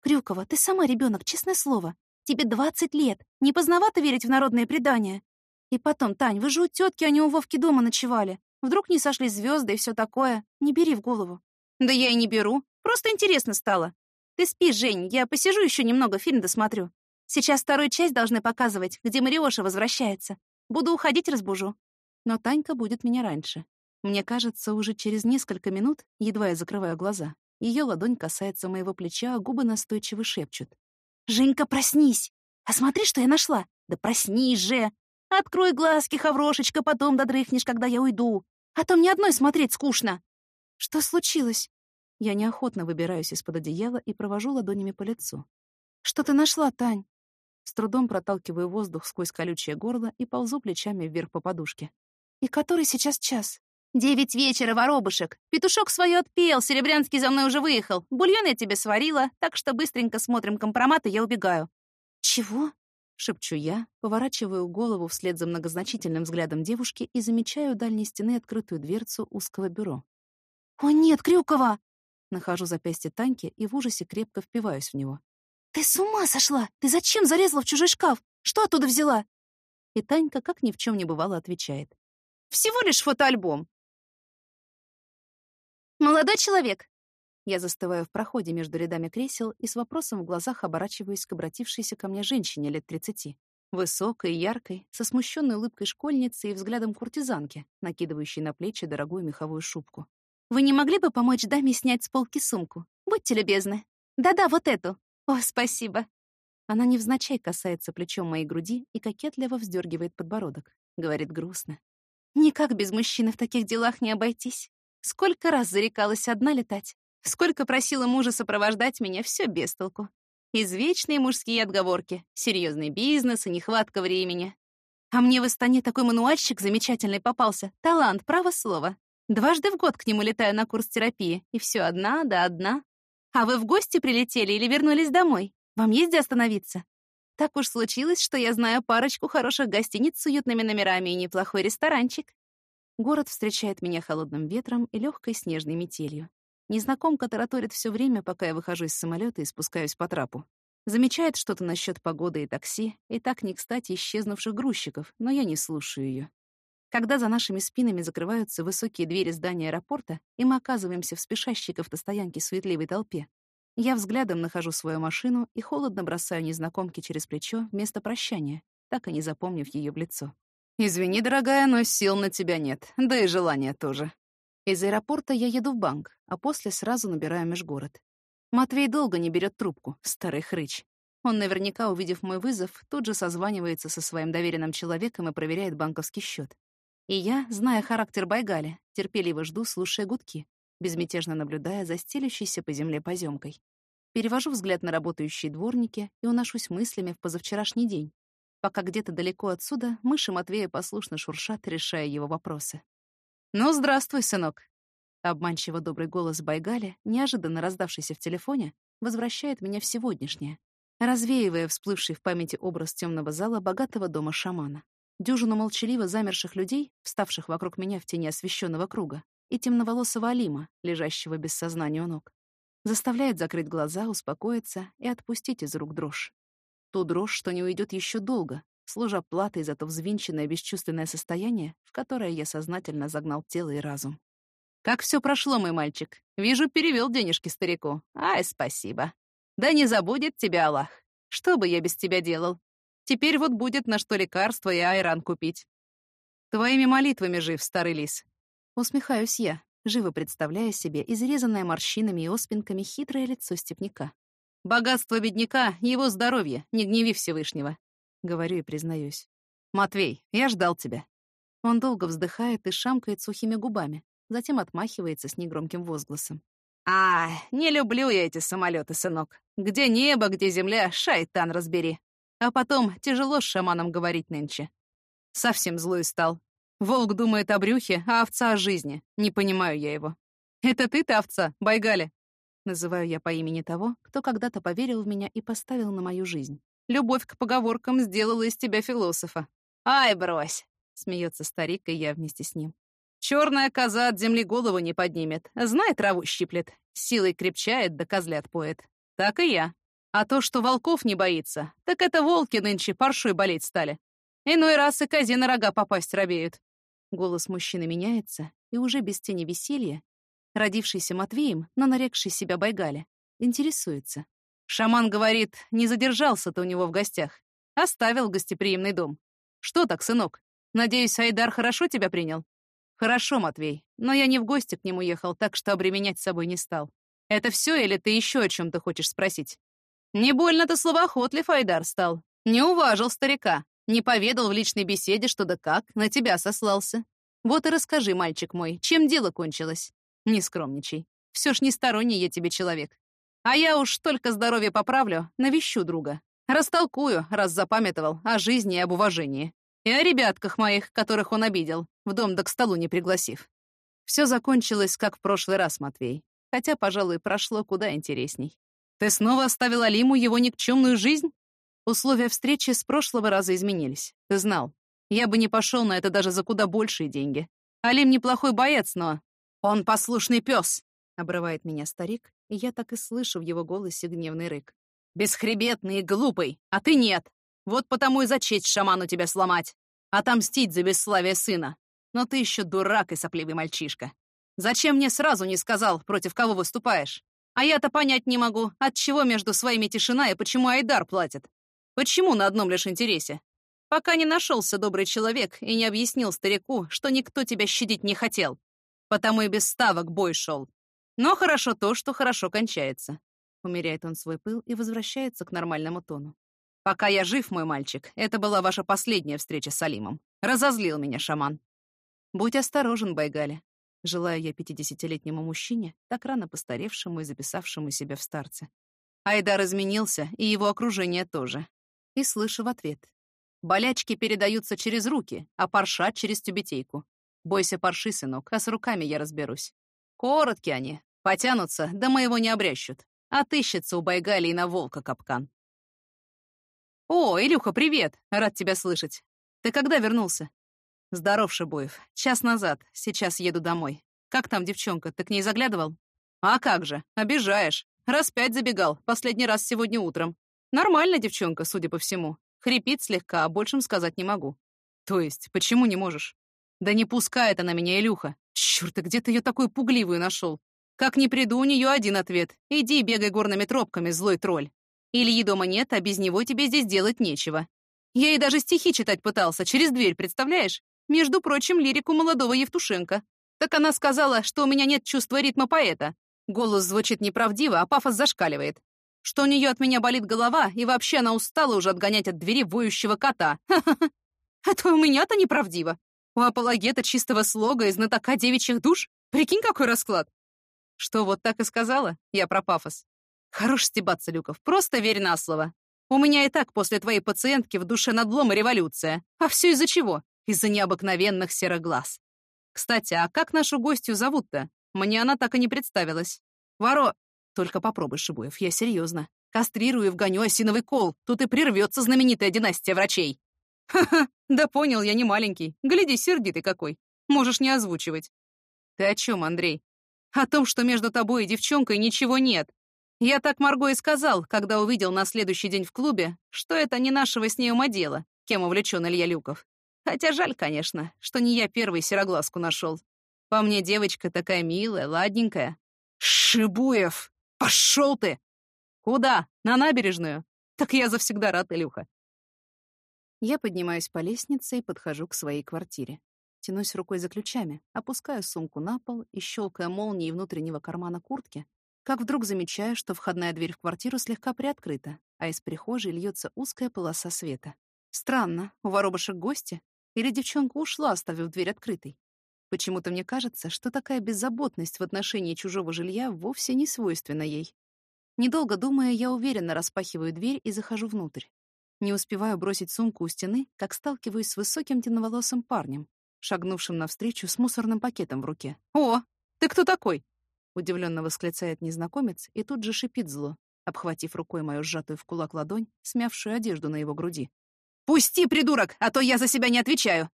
Крюкова, ты сама ребенок, честное слово. Тебе двадцать лет. Не поздновато верить в народные предания. И потом, Тань, вы же у тетки, а не у Вовки дома ночевали. Вдруг не сошли звезды и все такое. Не бери в голову. Да я и не беру. Просто интересно стало. Ты спи, Жень, я посижу еще немного, фильм досмотрю. Сейчас вторую часть должны показывать, где Мариоша возвращается. Буду уходить, разбужу. Но Танька будет меня раньше. Мне кажется, уже через несколько минут, едва я закрываю глаза, ее ладонь касается моего плеча, а губы настойчиво шепчут. «Женька, проснись! А смотри, что я нашла! Да проснись же! Открой глазки, Хаврошечка, потом додрыхнешь, когда я уйду! А то мне одной смотреть скучно!» «Что случилось?» Я неохотно выбираюсь из-под одеяла и провожу ладонями по лицу. «Что ты нашла, Тань?» С трудом проталкиваю воздух сквозь колючее горло и ползу плечами вверх по подушке. «И который сейчас час?» «Девять вечера, воробушек. Петушок свое отпел, Серебрянский за мной уже выехал. Бульон я тебе сварила, так что быстренько смотрим компромат, и я убегаю». «Чего?» — шепчу я, поворачиваю голову вслед за многозначительным взглядом девушки и замечаю у дальней стены открытую дверцу узкого бюро. «О нет, Крюкова!» Нахожу запястье Таньки и в ужасе крепко впиваюсь в него. «Ты с ума сошла! Ты зачем залезла в чужой шкаф? Что оттуда взяла?» И Танька, как ни в чем не бывало, отвечает. «Всего лишь фотоальбом». «Молодой человек!» Я застываю в проходе между рядами кресел и с вопросом в глазах оборачиваюсь к обратившейся ко мне женщине лет тридцати. Высокой, яркой, со смущенной улыбкой школьницы и взглядом куртизанки, накидывающей на плечи дорогую меховую шубку. Вы не могли бы помочь даме снять с полки сумку? Будьте любезны. Да-да, вот эту. О, спасибо. Она невзначай касается плечом моей груди и кокетливо вздергивает подбородок. Говорит грустно. Никак без мужчины в таких делах не обойтись. Сколько раз зарекалась одна летать. Сколько просила мужа сопровождать меня, все без толку. Извечные мужские отговорки, серьезный бизнес и нехватка времени. А мне в Астане такой мануальщик замечательный попался. Талант, право слово. Дважды в год к нему летаю на курс терапии, и все одна да одна. А вы в гости прилетели или вернулись домой? Вам есть где остановиться? Так уж случилось, что я знаю парочку хороших гостиниц с уютными номерами и неплохой ресторанчик. Город встречает меня холодным ветром и легкой снежной метелью. Незнакомка тараторит все время, пока я выхожу из самолета и спускаюсь по трапу. Замечает что-то насчет погоды и такси, и так не кстати исчезнувших грузчиков, но я не слушаю ее. Когда за нашими спинами закрываются высокие двери здания аэропорта, и мы оказываемся в спешащей к автостоянке суетливой толпе, я взглядом нахожу свою машину и холодно бросаю незнакомке через плечо вместо прощания, так и не запомнив ее в лицо. «Извини, дорогая, но сил на тебя нет, да и желания тоже». Из аэропорта я еду в банк, а после сразу набираю межгород. Матвей долго не берет трубку, старый хрыч. Он наверняка, увидев мой вызов, тут же созванивается со своим доверенным человеком и проверяет банковский счет. И я, зная характер Байгали, терпеливо жду, слушая гудки, безмятежно наблюдая за стелющейся по земле поземкой. Перевожу взгляд на работающие дворники и уношусь мыслями в позавчерашний день, пока где-то далеко отсюда мыши Матвея послушно шуршат, решая его вопросы. «Ну, здравствуй, сынок!» Обманчиво добрый голос Байгали, неожиданно раздавшийся в телефоне, возвращает меня в сегодняшнее, развеивая всплывший в памяти образ темного зала богатого дома шамана. Дюжину молчаливо замерших людей, вставших вокруг меня в тени освещенного круга, и темноволосого Алима, лежащего без сознания у ног. Заставляет закрыть глаза, успокоиться и отпустить из рук дрожь. Ту дрожь, что не уйдет еще долго, служа платой за то взвинченное бесчувственное состояние, в которое я сознательно загнал тело и разум. «Как все прошло, мой мальчик? Вижу, перевел денежки старику. Ай, спасибо. Да не забудет тебя Аллах. Что бы я без тебя делал? Теперь вот будет на что лекарство и айран купить. Твоими молитвами жив, старый лис. Усмехаюсь я, живо представляя себе изрезанное морщинами и оспинками хитрое лицо степняка. «Богатство бедняка — его здоровье, не гневи Всевышнего», — говорю и признаюсь. «Матвей, я ждал тебя». Он долго вздыхает и шамкает сухими губами, затем отмахивается с негромким возгласом. «А, не люблю я эти самолеты, сынок. Где небо, где земля, шайтан разбери. А потом тяжело с шаманом говорить нынче. Совсем злой стал. Волк думает о брюхе, а овца о жизни. Не понимаю я его. «Это ты-то овца, Байгали?» Называю я по имени того, кто когда-то поверил в меня и поставил на мою жизнь. Любовь к поговоркам сделала из тебя философа. «Ай, брось!» — смеется старик, и я вместе с ним. Черная коза от земли голову не поднимет, знает, траву щиплет, силой крепчает да козлят поет. Так и я. А то, что волков не боится, так это волки нынче паршой болеть стали. Иной раз и козе на рога попасть робеют. Голос мужчины меняется, и уже без тени веселья, родившийся Матвеем, но нарекший себя Байгали, интересуется. Шаман говорит, не задержался-то у него в гостях. Оставил гостеприимный дом. Что так, сынок? Надеюсь, Айдар хорошо тебя принял? «Хорошо, Матвей, но я не в гости к нему ехал, так что обременять собой не стал. Это все или ты еще о чем-то хочешь спросить?» «Не больно ты словоохотлив, Айдар, стал. Не уважил старика. Не поведал в личной беседе, что да как, на тебя сослался. Вот и расскажи, мальчик мой, чем дело кончилось? Не скромничай. Все ж не сторонний я тебе человек. А я уж только здоровье поправлю, навещу друга. Растолкую, раз запамятовал, о жизни и об уважении. И о ребятках моих, которых он обидел, в дом да к столу не пригласив. Все закончилось, как в прошлый раз, Матвей. Хотя, пожалуй, прошло куда интересней. Ты снова оставил Алиму его никчемную жизнь? Условия встречи с прошлого раза изменились. Ты знал. Я бы не пошел на это даже за куда большие деньги. Алим неплохой боец, но... Он послушный пес, обрывает меня старик, и я так и слышу в его голосе гневный рык. Бесхребетный и глупый, а ты нет. Вот потому и за честь шаману тебя сломать. Отомстить за бесславие сына. Но ты еще дурак и сопливый мальчишка. Зачем мне сразу не сказал, против кого выступаешь? А я-то понять не могу, от чего между своими тишина и почему Айдар платит. Почему на одном лишь интересе? Пока не нашелся добрый человек и не объяснил старику, что никто тебя щадить не хотел. Потому и без ставок бой шел. Но хорошо то, что хорошо кончается. Умеряет он свой пыл и возвращается к нормальному тону. Пока я жив, мой мальчик, это была ваша последняя встреча с Алимом. Разозлил меня шаман. Будь осторожен, Байгали. Желаю я пятидесятилетнему мужчине, так рано постаревшему и записавшему себя в старце. Айдар изменился, и его окружение тоже. И слышу в ответ. Болячки передаются через руки, а парша — через тюбетейку. Бойся парши, сынок, а с руками я разберусь. Короткие они, потянутся, да моего не обрящут. Отыщется у Байгали и на волка капкан. «О, Илюха, привет! Рад тебя слышать. Ты когда вернулся?» «Здоров, Шибоев. Час назад. Сейчас еду домой. Как там девчонка? Ты к ней заглядывал?» «А как же? Обижаешь. Раз пять забегал. Последний раз сегодня утром. Нормально девчонка, судя по всему. Хрипит слегка, а большим сказать не могу». «То есть, почему не можешь?» «Да не пускает она меня, Илюха. Чёрт, ты где ты ее такую пугливую нашел? Как не приду, у нее один ответ. Иди бегай горными тропками, злой тролль. Ильи дома нет, а без него тебе здесь делать нечего. Я ей даже стихи читать пытался, через дверь, представляешь? Между прочим, лирику молодого Евтушенко. Так она сказала, что у меня нет чувства ритма поэта. Голос звучит неправдиво, а пафос зашкаливает. Что у нее от меня болит голова, и вообще она устала уже отгонять от двери воющего кота. Это у меня-то неправдиво. У апологета чистого слога и знатока девичьих душ? Прикинь, какой расклад. Что, вот так и сказала? Я про пафос. Хорош стебаться, Люков, просто верь на слово. У меня и так после твоей пациентки в душе надлом и революция. А все из-за чего? Из-за необыкновенных серых глаз. Кстати, а как нашу гостью зовут-то? Мне она так и не представилась. Воро... Только попробуй, Шибуев, я серьезно. Кастрирую и вгоню осиновый кол. Тут и прервется знаменитая династия врачей. Ха-ха, да понял, я не маленький. Гляди, сердитый какой. Можешь не озвучивать. Ты о чем, Андрей? О том, что между тобой и девчонкой ничего нет. Я так Марго и сказал, когда увидел на следующий день в клубе, что это не нашего с ней ума дело, кем увлечен Илья Люков. Хотя жаль, конечно, что не я первый сероглазку нашел. По мне девочка такая милая, ладненькая. Шибуев! Пошел ты! Куда? На набережную? Так я завсегда рад, Илюха. Я поднимаюсь по лестнице и подхожу к своей квартире. Тянусь рукой за ключами, опускаю сумку на пол и, щелкая молнией внутреннего кармана куртки, как вдруг замечаю, что входная дверь в квартиру слегка приоткрыта, а из прихожей льется узкая полоса света. Странно, у воробушек гости? Или девчонка ушла, оставив дверь открытой? Почему-то мне кажется, что такая беззаботность в отношении чужого жилья вовсе не свойственна ей. Недолго думая, я уверенно распахиваю дверь и захожу внутрь. Не успеваю бросить сумку у стены, как сталкиваюсь с высоким темноволосым парнем, шагнувшим навстречу с мусорным пакетом в руке. «О, ты кто такой?» Удивленно восклицает незнакомец и тут же шипит зло, обхватив рукой мою сжатую в кулак ладонь, смявшую одежду на его груди. «Пусти, придурок, а то я за себя не отвечаю!»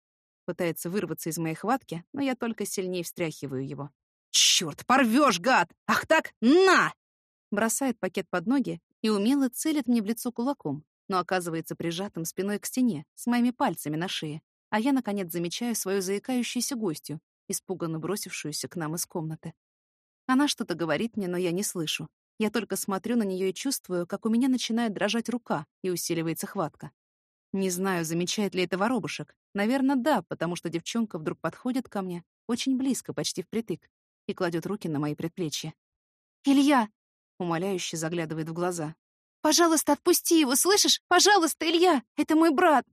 Пытается вырваться из моей хватки, но я только сильнее встряхиваю его. «Чёрт, порвёшь, гад! Ах так, на!» Бросает пакет под ноги и умело целит мне в лицо кулаком, но оказывается прижатым спиной к стене, с моими пальцами на шее, а я, наконец, замечаю свою заикающуюся гостью, испуганно бросившуюся к нам из комнаты. Она что-то говорит мне, но я не слышу. Я только смотрю на нее и чувствую, как у меня начинает дрожать рука и усиливается хватка. Не знаю, замечает ли это воробушек. Наверное, да, потому что девчонка вдруг подходит ко мне, очень близко, почти впритык, и кладет руки на мои предплечья. «Илья!» — умоляюще заглядывает в глаза. «Пожалуйста, отпусти его, слышишь? Пожалуйста, Илья! Это мой брат!»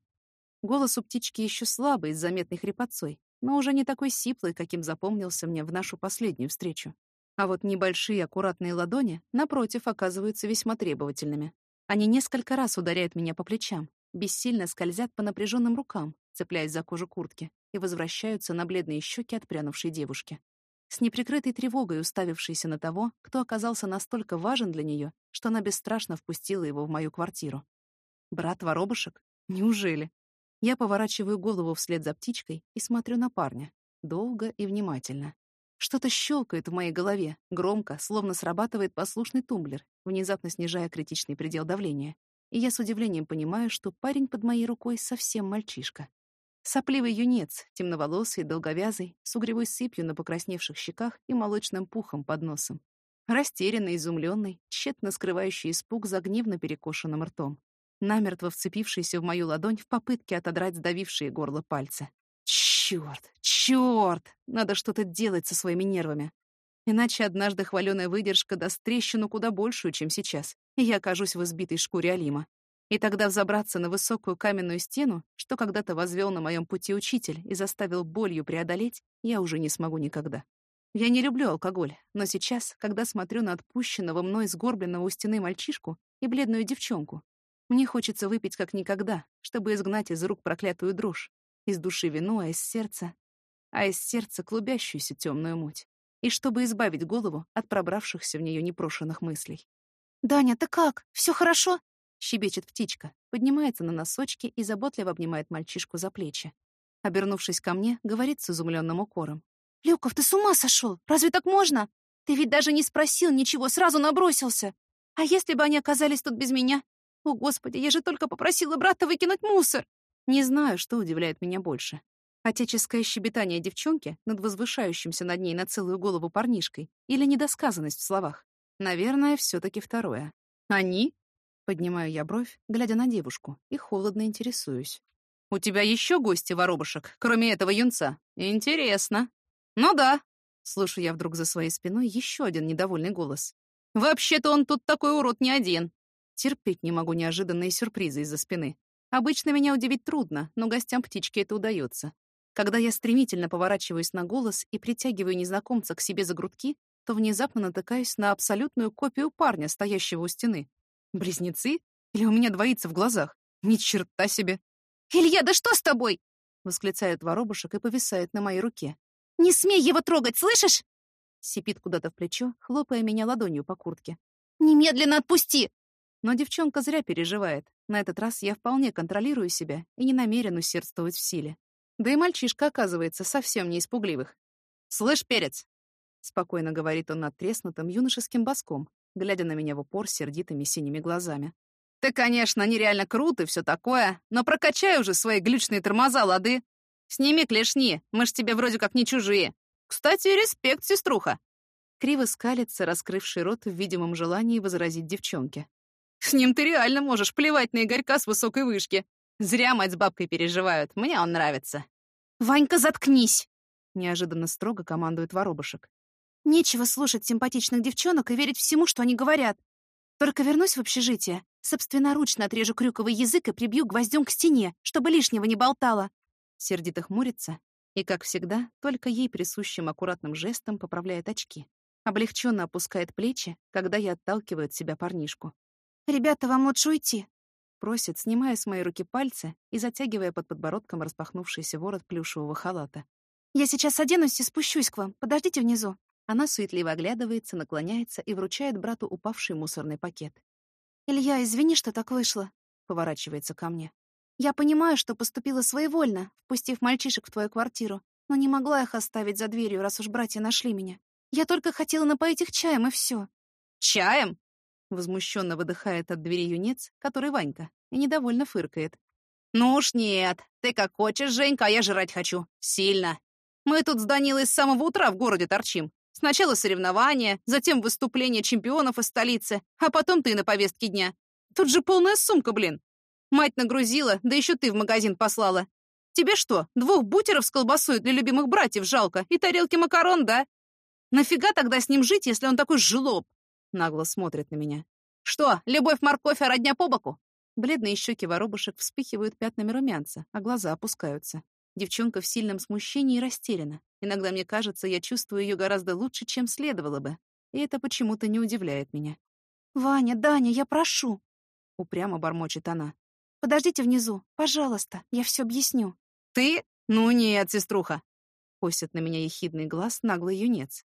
Голос у птички еще слабый, с заметной хрипотцой, но уже не такой сиплый, каким запомнился мне в нашу последнюю встречу. А вот небольшие аккуратные ладони, напротив, оказываются весьма требовательными. Они несколько раз ударяют меня по плечам, бессильно скользят по напряженным рукам, цепляясь за кожу куртки, и возвращаются на бледные щеки отпрянувшей девушки. С неприкрытой тревогой уставившейся на того, кто оказался настолько важен для нее, что она бесстрашно впустила его в мою квартиру. Брат воробушек? Неужели? Я поворачиваю голову вслед за птичкой и смотрю на парня. Долго и внимательно. Что-то щелкает в моей голове, громко, словно срабатывает послушный тумблер, внезапно снижая критичный предел давления. И я с удивлением понимаю, что парень под моей рукой совсем мальчишка. Сопливый юнец, темноволосый, долговязый, с угревой сыпью на покрасневших щеках и молочным пухом под носом. Растерянный, изумленный, тщетно скрывающий испуг за гневно перекошенным ртом. Намертво вцепившийся в мою ладонь в попытке отодрать сдавившие горло пальцы. Чёрт, чёрт! Надо что-то делать со своими нервами. Иначе однажды хваленая выдержка даст трещину куда большую, чем сейчас, я окажусь в избитой шкуре Алима. И тогда взобраться на высокую каменную стену, что когда-то возвел на моем пути учитель и заставил болью преодолеть, я уже не смогу никогда. Я не люблю алкоголь, но сейчас, когда смотрю на отпущенного мной сгорбленного у стены мальчишку и бледную девчонку, мне хочется выпить как никогда, чтобы изгнать из рук проклятую дрожь, из души вину, а из сердца... А из сердца клубящуюся темную муть. И чтобы избавить голову от пробравшихся в нее непрошенных мыслей. «Даня, ты как? Все хорошо?» — щебечет птичка, поднимается на носочки и заботливо обнимает мальчишку за плечи. Обернувшись ко мне, говорит с изумленным укором. «Люков, ты с ума сошел? Разве так можно? Ты ведь даже не спросил ничего, сразу набросился. А если бы они оказались тут без меня? О, Господи, я же только попросила брата выкинуть мусор!» Не знаю, что удивляет меня больше. Отеческое щебетание девчонки над возвышающимся над ней на целую голову парнишкой или недосказанность в словах. Наверное, все таки второе. «Они?» — поднимаю я бровь, глядя на девушку, и холодно интересуюсь. «У тебя еще гости, воробушек, кроме этого юнца? Интересно. Ну да, Слышу я вдруг за своей спиной еще один недовольный голос. «Вообще-то он тут такой урод не один!» Терпеть не могу неожиданные сюрпризы из-за спины. Обычно меня удивить трудно, но гостям птички это удается. Когда я стремительно поворачиваюсь на голос и притягиваю незнакомца к себе за грудки, то внезапно натыкаюсь на абсолютную копию парня, стоящего у стены. Близнецы? Или у меня двоится в глазах? Ни черта себе! «Илья, да что с тобой?» — восклицает воробушек и повисает на моей руке. «Не смей его трогать, слышишь?» Сипит куда-то в плечо, хлопая меня ладонью по куртке. «Немедленно отпусти!» Но девчонка зря переживает. На этот раз я вполне контролирую себя и не намерен усердствовать в силе. Да и мальчишка, оказывается, совсем не испугливых. «Слышь, перец!» — спокойно говорит он надтреснутым юношеским боском, глядя на меня в упор сердитыми синими глазами. «Ты, конечно, нереально крут и все такое, но прокачай уже свои глючные тормоза, лады! Сними клешни, мы ж тебе вроде как не чужие. Кстати, респект, сеструха!» Криво скалится, раскрывший рот в видимом желании возразить девчонке. «С ним ты реально можешь плевать на Игорька с высокой вышки. Зря мать с бабкой переживают, мне он нравится». «Ванька, заткнись!» — неожиданно строго командует воробушек. Нечего слушать симпатичных девчонок и верить всему, что они говорят. Только вернусь в общежитие, собственноручно отрежу крюковый язык и прибью гвоздем к стене, чтобы лишнего не болтала. Сердито хмурится и, как всегда, только ей присущим аккуратным жестом поправляет очки. Облегченно опускает плечи, когда я отталкиваю от себя парнишку. «Ребята, вам лучше уйти», — просит, снимая с моей руки пальцы и затягивая под подбородком распахнувшийся ворот плюшевого халата. «Я сейчас оденусь и спущусь к вам. Подождите внизу». Она суетливо оглядывается, наклоняется и вручает брату упавший мусорный пакет. «Илья, извини, что так вышло», — поворачивается ко мне. «Я понимаю, что поступила своевольно, впустив мальчишек в твою квартиру, но не могла их оставить за дверью, раз уж братья нашли меня. Я только хотела напоить их чаем, и все. «Чаем?» — возмущенно выдыхает от двери юнец, который Ванька, и недовольно фыркает. «Ну уж нет, ты как хочешь, Женька, а я жрать хочу. Сильно. Мы тут с Данилой с самого утра в городе торчим. Сначала соревнования, затем выступление чемпионов из столицы, а потом ты на повестке дня. Тут же полная сумка, блин. Мать нагрузила, да еще ты в магазин послала. Тебе что, двух бутеров с колбасой для любимых братьев жалко и тарелки макарон, да? Нафига тогда с ним жить, если он такой жлоб? Нагло смотрит на меня. Что, любовь-морковь, а родня по боку? Бледные щеки воробушек вспыхивают пятнами румянца, а глаза опускаются. Девчонка в сильном смущении и растеряна. Иногда мне кажется, я чувствую ее гораздо лучше, чем следовало бы. И это почему-то не удивляет меня. «Ваня, Даня, я прошу!» Упрямо бормочет она. «Подождите внизу, пожалуйста, я все объясню». «Ты? Ну нет, сеструха!» Косит на меня ехидный глаз наглый юнец.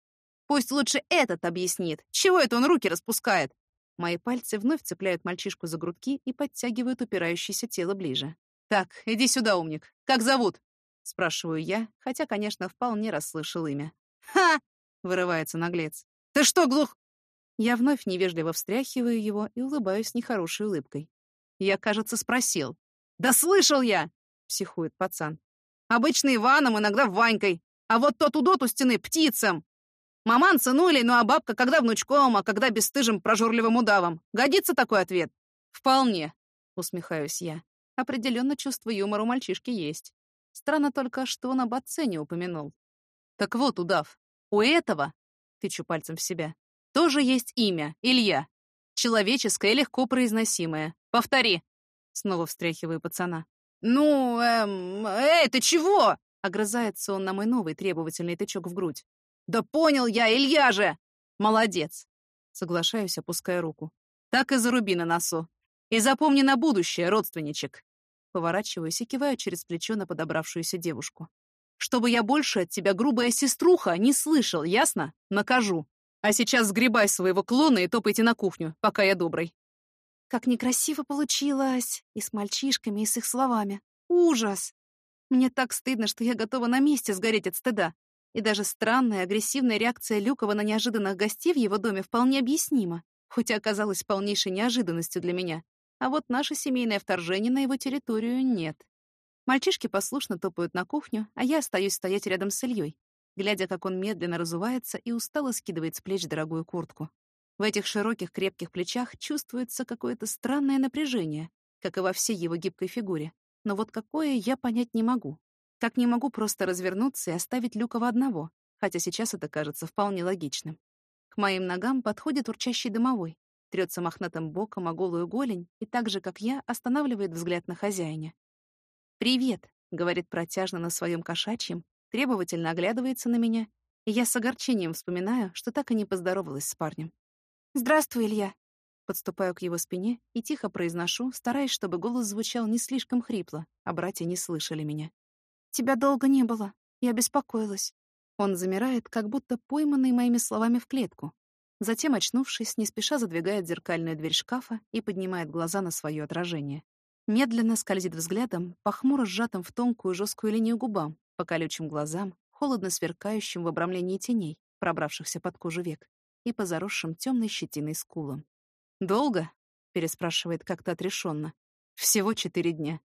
«Пусть лучше этот объяснит. Чего это он руки распускает?» Мои пальцы вновь цепляют мальчишку за грудки и подтягивают упирающееся тело ближе. «Так, иди сюда, умник. Как зовут?» — спрашиваю я, хотя, конечно, вполне расслышал имя. «Ха!» — вырывается наглец. «Ты что, глух?» Я вновь невежливо встряхиваю его и улыбаюсь нехорошей улыбкой. Я, кажется, спросил. «Да слышал я!» — психует пацан. «Обычно Иваном, иногда Ванькой, а вот тот удот у стены птицам. Маман сынулей, ну а бабка когда внучком, а когда бесстыжим прожорливым удавом. Годится такой ответ?» «Вполне», — усмехаюсь я. Определенно чувство юмора у мальчишки есть. Странно только, что он об отце не упомянул. Так вот, удав, у этого, тычу пальцем в себя, тоже есть имя, Илья. Человеческое легко произносимое. Повтори. Снова встряхиваю пацана. «Ну, эм, эй, ты чего?» Огрызается он на мой новый требовательный тычок в грудь. «Да понял я, Илья же!» «Молодец!» Соглашаюсь, опуская руку. «Так и заруби на носу. И запомни на будущее, родственничек. Поворачиваюсь и киваю через плечо на подобравшуюся девушку. «Чтобы я больше от тебя, грубая сеструха, не слышал, ясно? Накажу. А сейчас сгребай своего клона и топайте на кухню, пока я добрый». Как некрасиво получилось. И с мальчишками, и с их словами. Ужас! Мне так стыдно, что я готова на месте сгореть от стыда. И даже странная агрессивная реакция Люкова на неожиданных гостей в его доме вполне объяснима, хоть и оказалась полнейшей неожиданностью для меня. А вот наше семейное вторжение на его территорию нет. Мальчишки послушно топают на кухню, а я остаюсь стоять рядом с Ильей, глядя, как он медленно разувается и устало скидывает с плеч дорогую куртку. В этих широких крепких плечах чувствуется какое-то странное напряжение, как и во всей его гибкой фигуре. Но вот какое, я понять не могу. Как не могу просто развернуться и оставить Люкова одного, хотя сейчас это кажется вполне логичным. К моим ногам подходит урчащий домовой, трется мохнатым боком о голую голень и так же, как я, останавливает взгляд на хозяине. «Привет», — говорит протяжно на своем кошачьем, требовательно оглядывается на меня, и я с огорчением вспоминаю, что так и не поздоровалась с парнем. «Здравствуй, Илья». Подступаю к его спине и тихо произношу, стараясь, чтобы голос звучал не слишком хрипло, а братья не слышали меня. «Тебя долго не было. Я беспокоилась». Он замирает, как будто пойманный моими словами в клетку. Затем, очнувшись, не спеша задвигает зеркальную дверь шкафа и поднимает глаза на свое отражение. Медленно скользит взглядом по хмуро сжатым в тонкую жесткую линию губам, по колючим глазам, холодно сверкающим в обрамлении теней, пробравшихся под кожу век, и по заросшим темной щетиной скулам. «Долго?» — переспрашивает как-то отрешенно. «Всего четыре дня».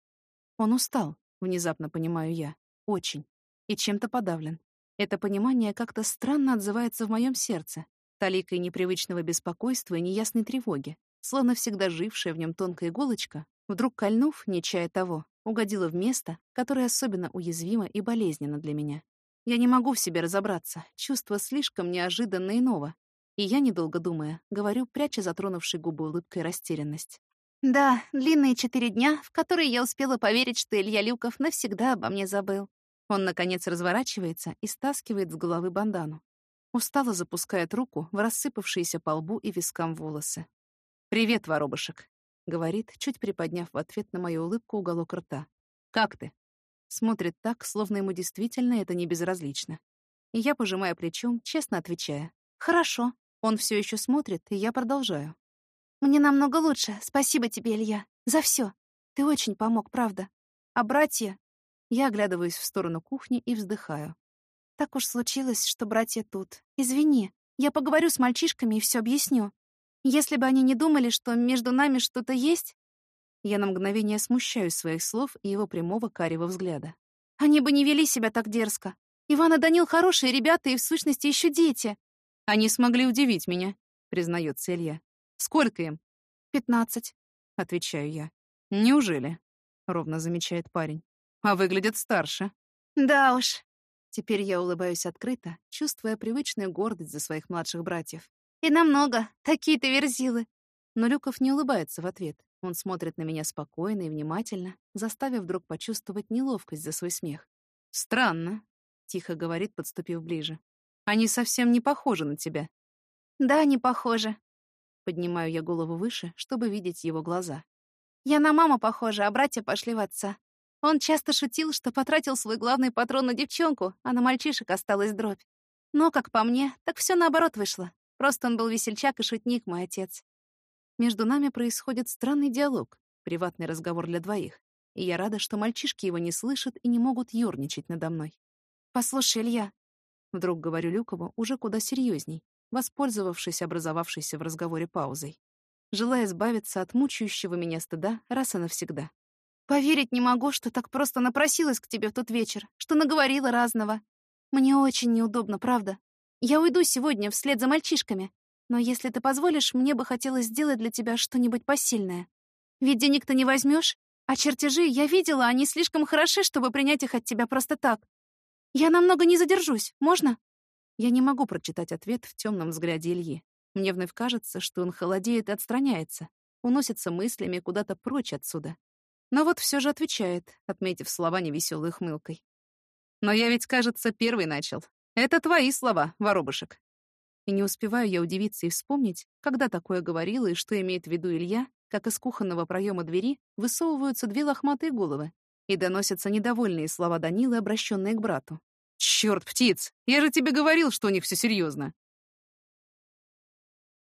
Он устал, внезапно понимаю я. Очень. И чем-то подавлен. Это понимание как-то странно отзывается в моем сердце, таликой непривычного беспокойства и неясной тревоги, словно всегда жившая в нем тонкая иголочка, вдруг кольнув, не чая того, угодила в место, которое особенно уязвимо и болезненно для меня. Я не могу в себе разобраться, чувство слишком неожиданно иного. И я, недолго думая, говорю, пряча затронувшей губы улыбкой растерянность. Да, длинные четыре дня, в которые я успела поверить, что Илья Люков навсегда обо мне забыл. Он, наконец, разворачивается и стаскивает с головы бандану. Устало запускает руку в рассыпавшиеся по лбу и вискам волосы. «Привет, воробушек», — говорит, чуть приподняв в ответ на мою улыбку уголок рта. «Как ты?» Смотрит так, словно ему действительно это не безразлично. И я пожимаю плечом, честно отвечая. «Хорошо». Он все еще смотрит, и я продолжаю. Мне намного лучше. Спасибо тебе, Илья, за все. Ты очень помог, правда. А братья... Я оглядываюсь в сторону кухни и вздыхаю. Так уж случилось, что братья тут. Извини, я поговорю с мальчишками и все объясню. Если бы они не думали, что между нами что-то есть... Я на мгновение смущаюсь своих слов и его прямого карего взгляда. Они бы не вели себя так дерзко. Иван и Данил хорошие ребята и, в сущности, еще дети. Они смогли удивить меня, признается Илья. Сколько им? Пятнадцать, отвечаю я. Неужели? Ровно замечает парень. А выглядят старше. Да уж. Теперь я улыбаюсь открыто, чувствуя привычную гордость за своих младших братьев. И намного. Такие-то верзилы. Но Люков не улыбается в ответ. Он смотрит на меня спокойно и внимательно, заставив вдруг почувствовать неловкость за свой смех. «Странно», — тихо говорит, подступив ближе. «Они совсем не похожи на тебя». «Да, не похожи», Поднимаю я голову выше, чтобы видеть его глаза. Я на маму похожа, а братья пошли в отца. Он часто шутил, что потратил свой главный патрон на девчонку, а на мальчишек осталась дробь. Но, как по мне, так все наоборот вышло. Просто он был весельчак и шутник, мой отец. Между нами происходит странный диалог, приватный разговор для двоих. И я рада, что мальчишки его не слышат и не могут ёрничать надо мной. «Послушай, Илья», — вдруг говорю Люкову уже куда серьезней, воспользовавшись образовавшейся в разговоре паузой, желая избавиться от мучающего меня стыда раз и навсегда. «Поверить не могу, что так просто напросилась к тебе в тот вечер, что наговорила разного. Мне очень неудобно, правда. Я уйду сегодня вслед за мальчишками, но если ты позволишь, мне бы хотелось сделать для тебя что-нибудь посильное. Ведь денег ты не возьмешь, а чертежи я видела, они слишком хороши, чтобы принять их от тебя просто так. Я намного не задержусь, можно?» Я не могу прочитать ответ в темном взгляде Ильи. Мне вновь кажется, что он холодеет и отстраняется, уносится мыслями куда-то прочь отсюда. Но вот все же отвечает, отметив слова невеселой хмылкой. «Но я ведь, кажется, первый начал. Это твои слова, воробушек». И не успеваю я удивиться и вспомнить, когда такое говорила и что имеет в виду Илья, как из кухонного проема двери высовываются две лохматые головы и доносятся недовольные слова Данилы, обращенные к брату. «Чёрт, птиц! Я же тебе говорил, что у них все серьезно.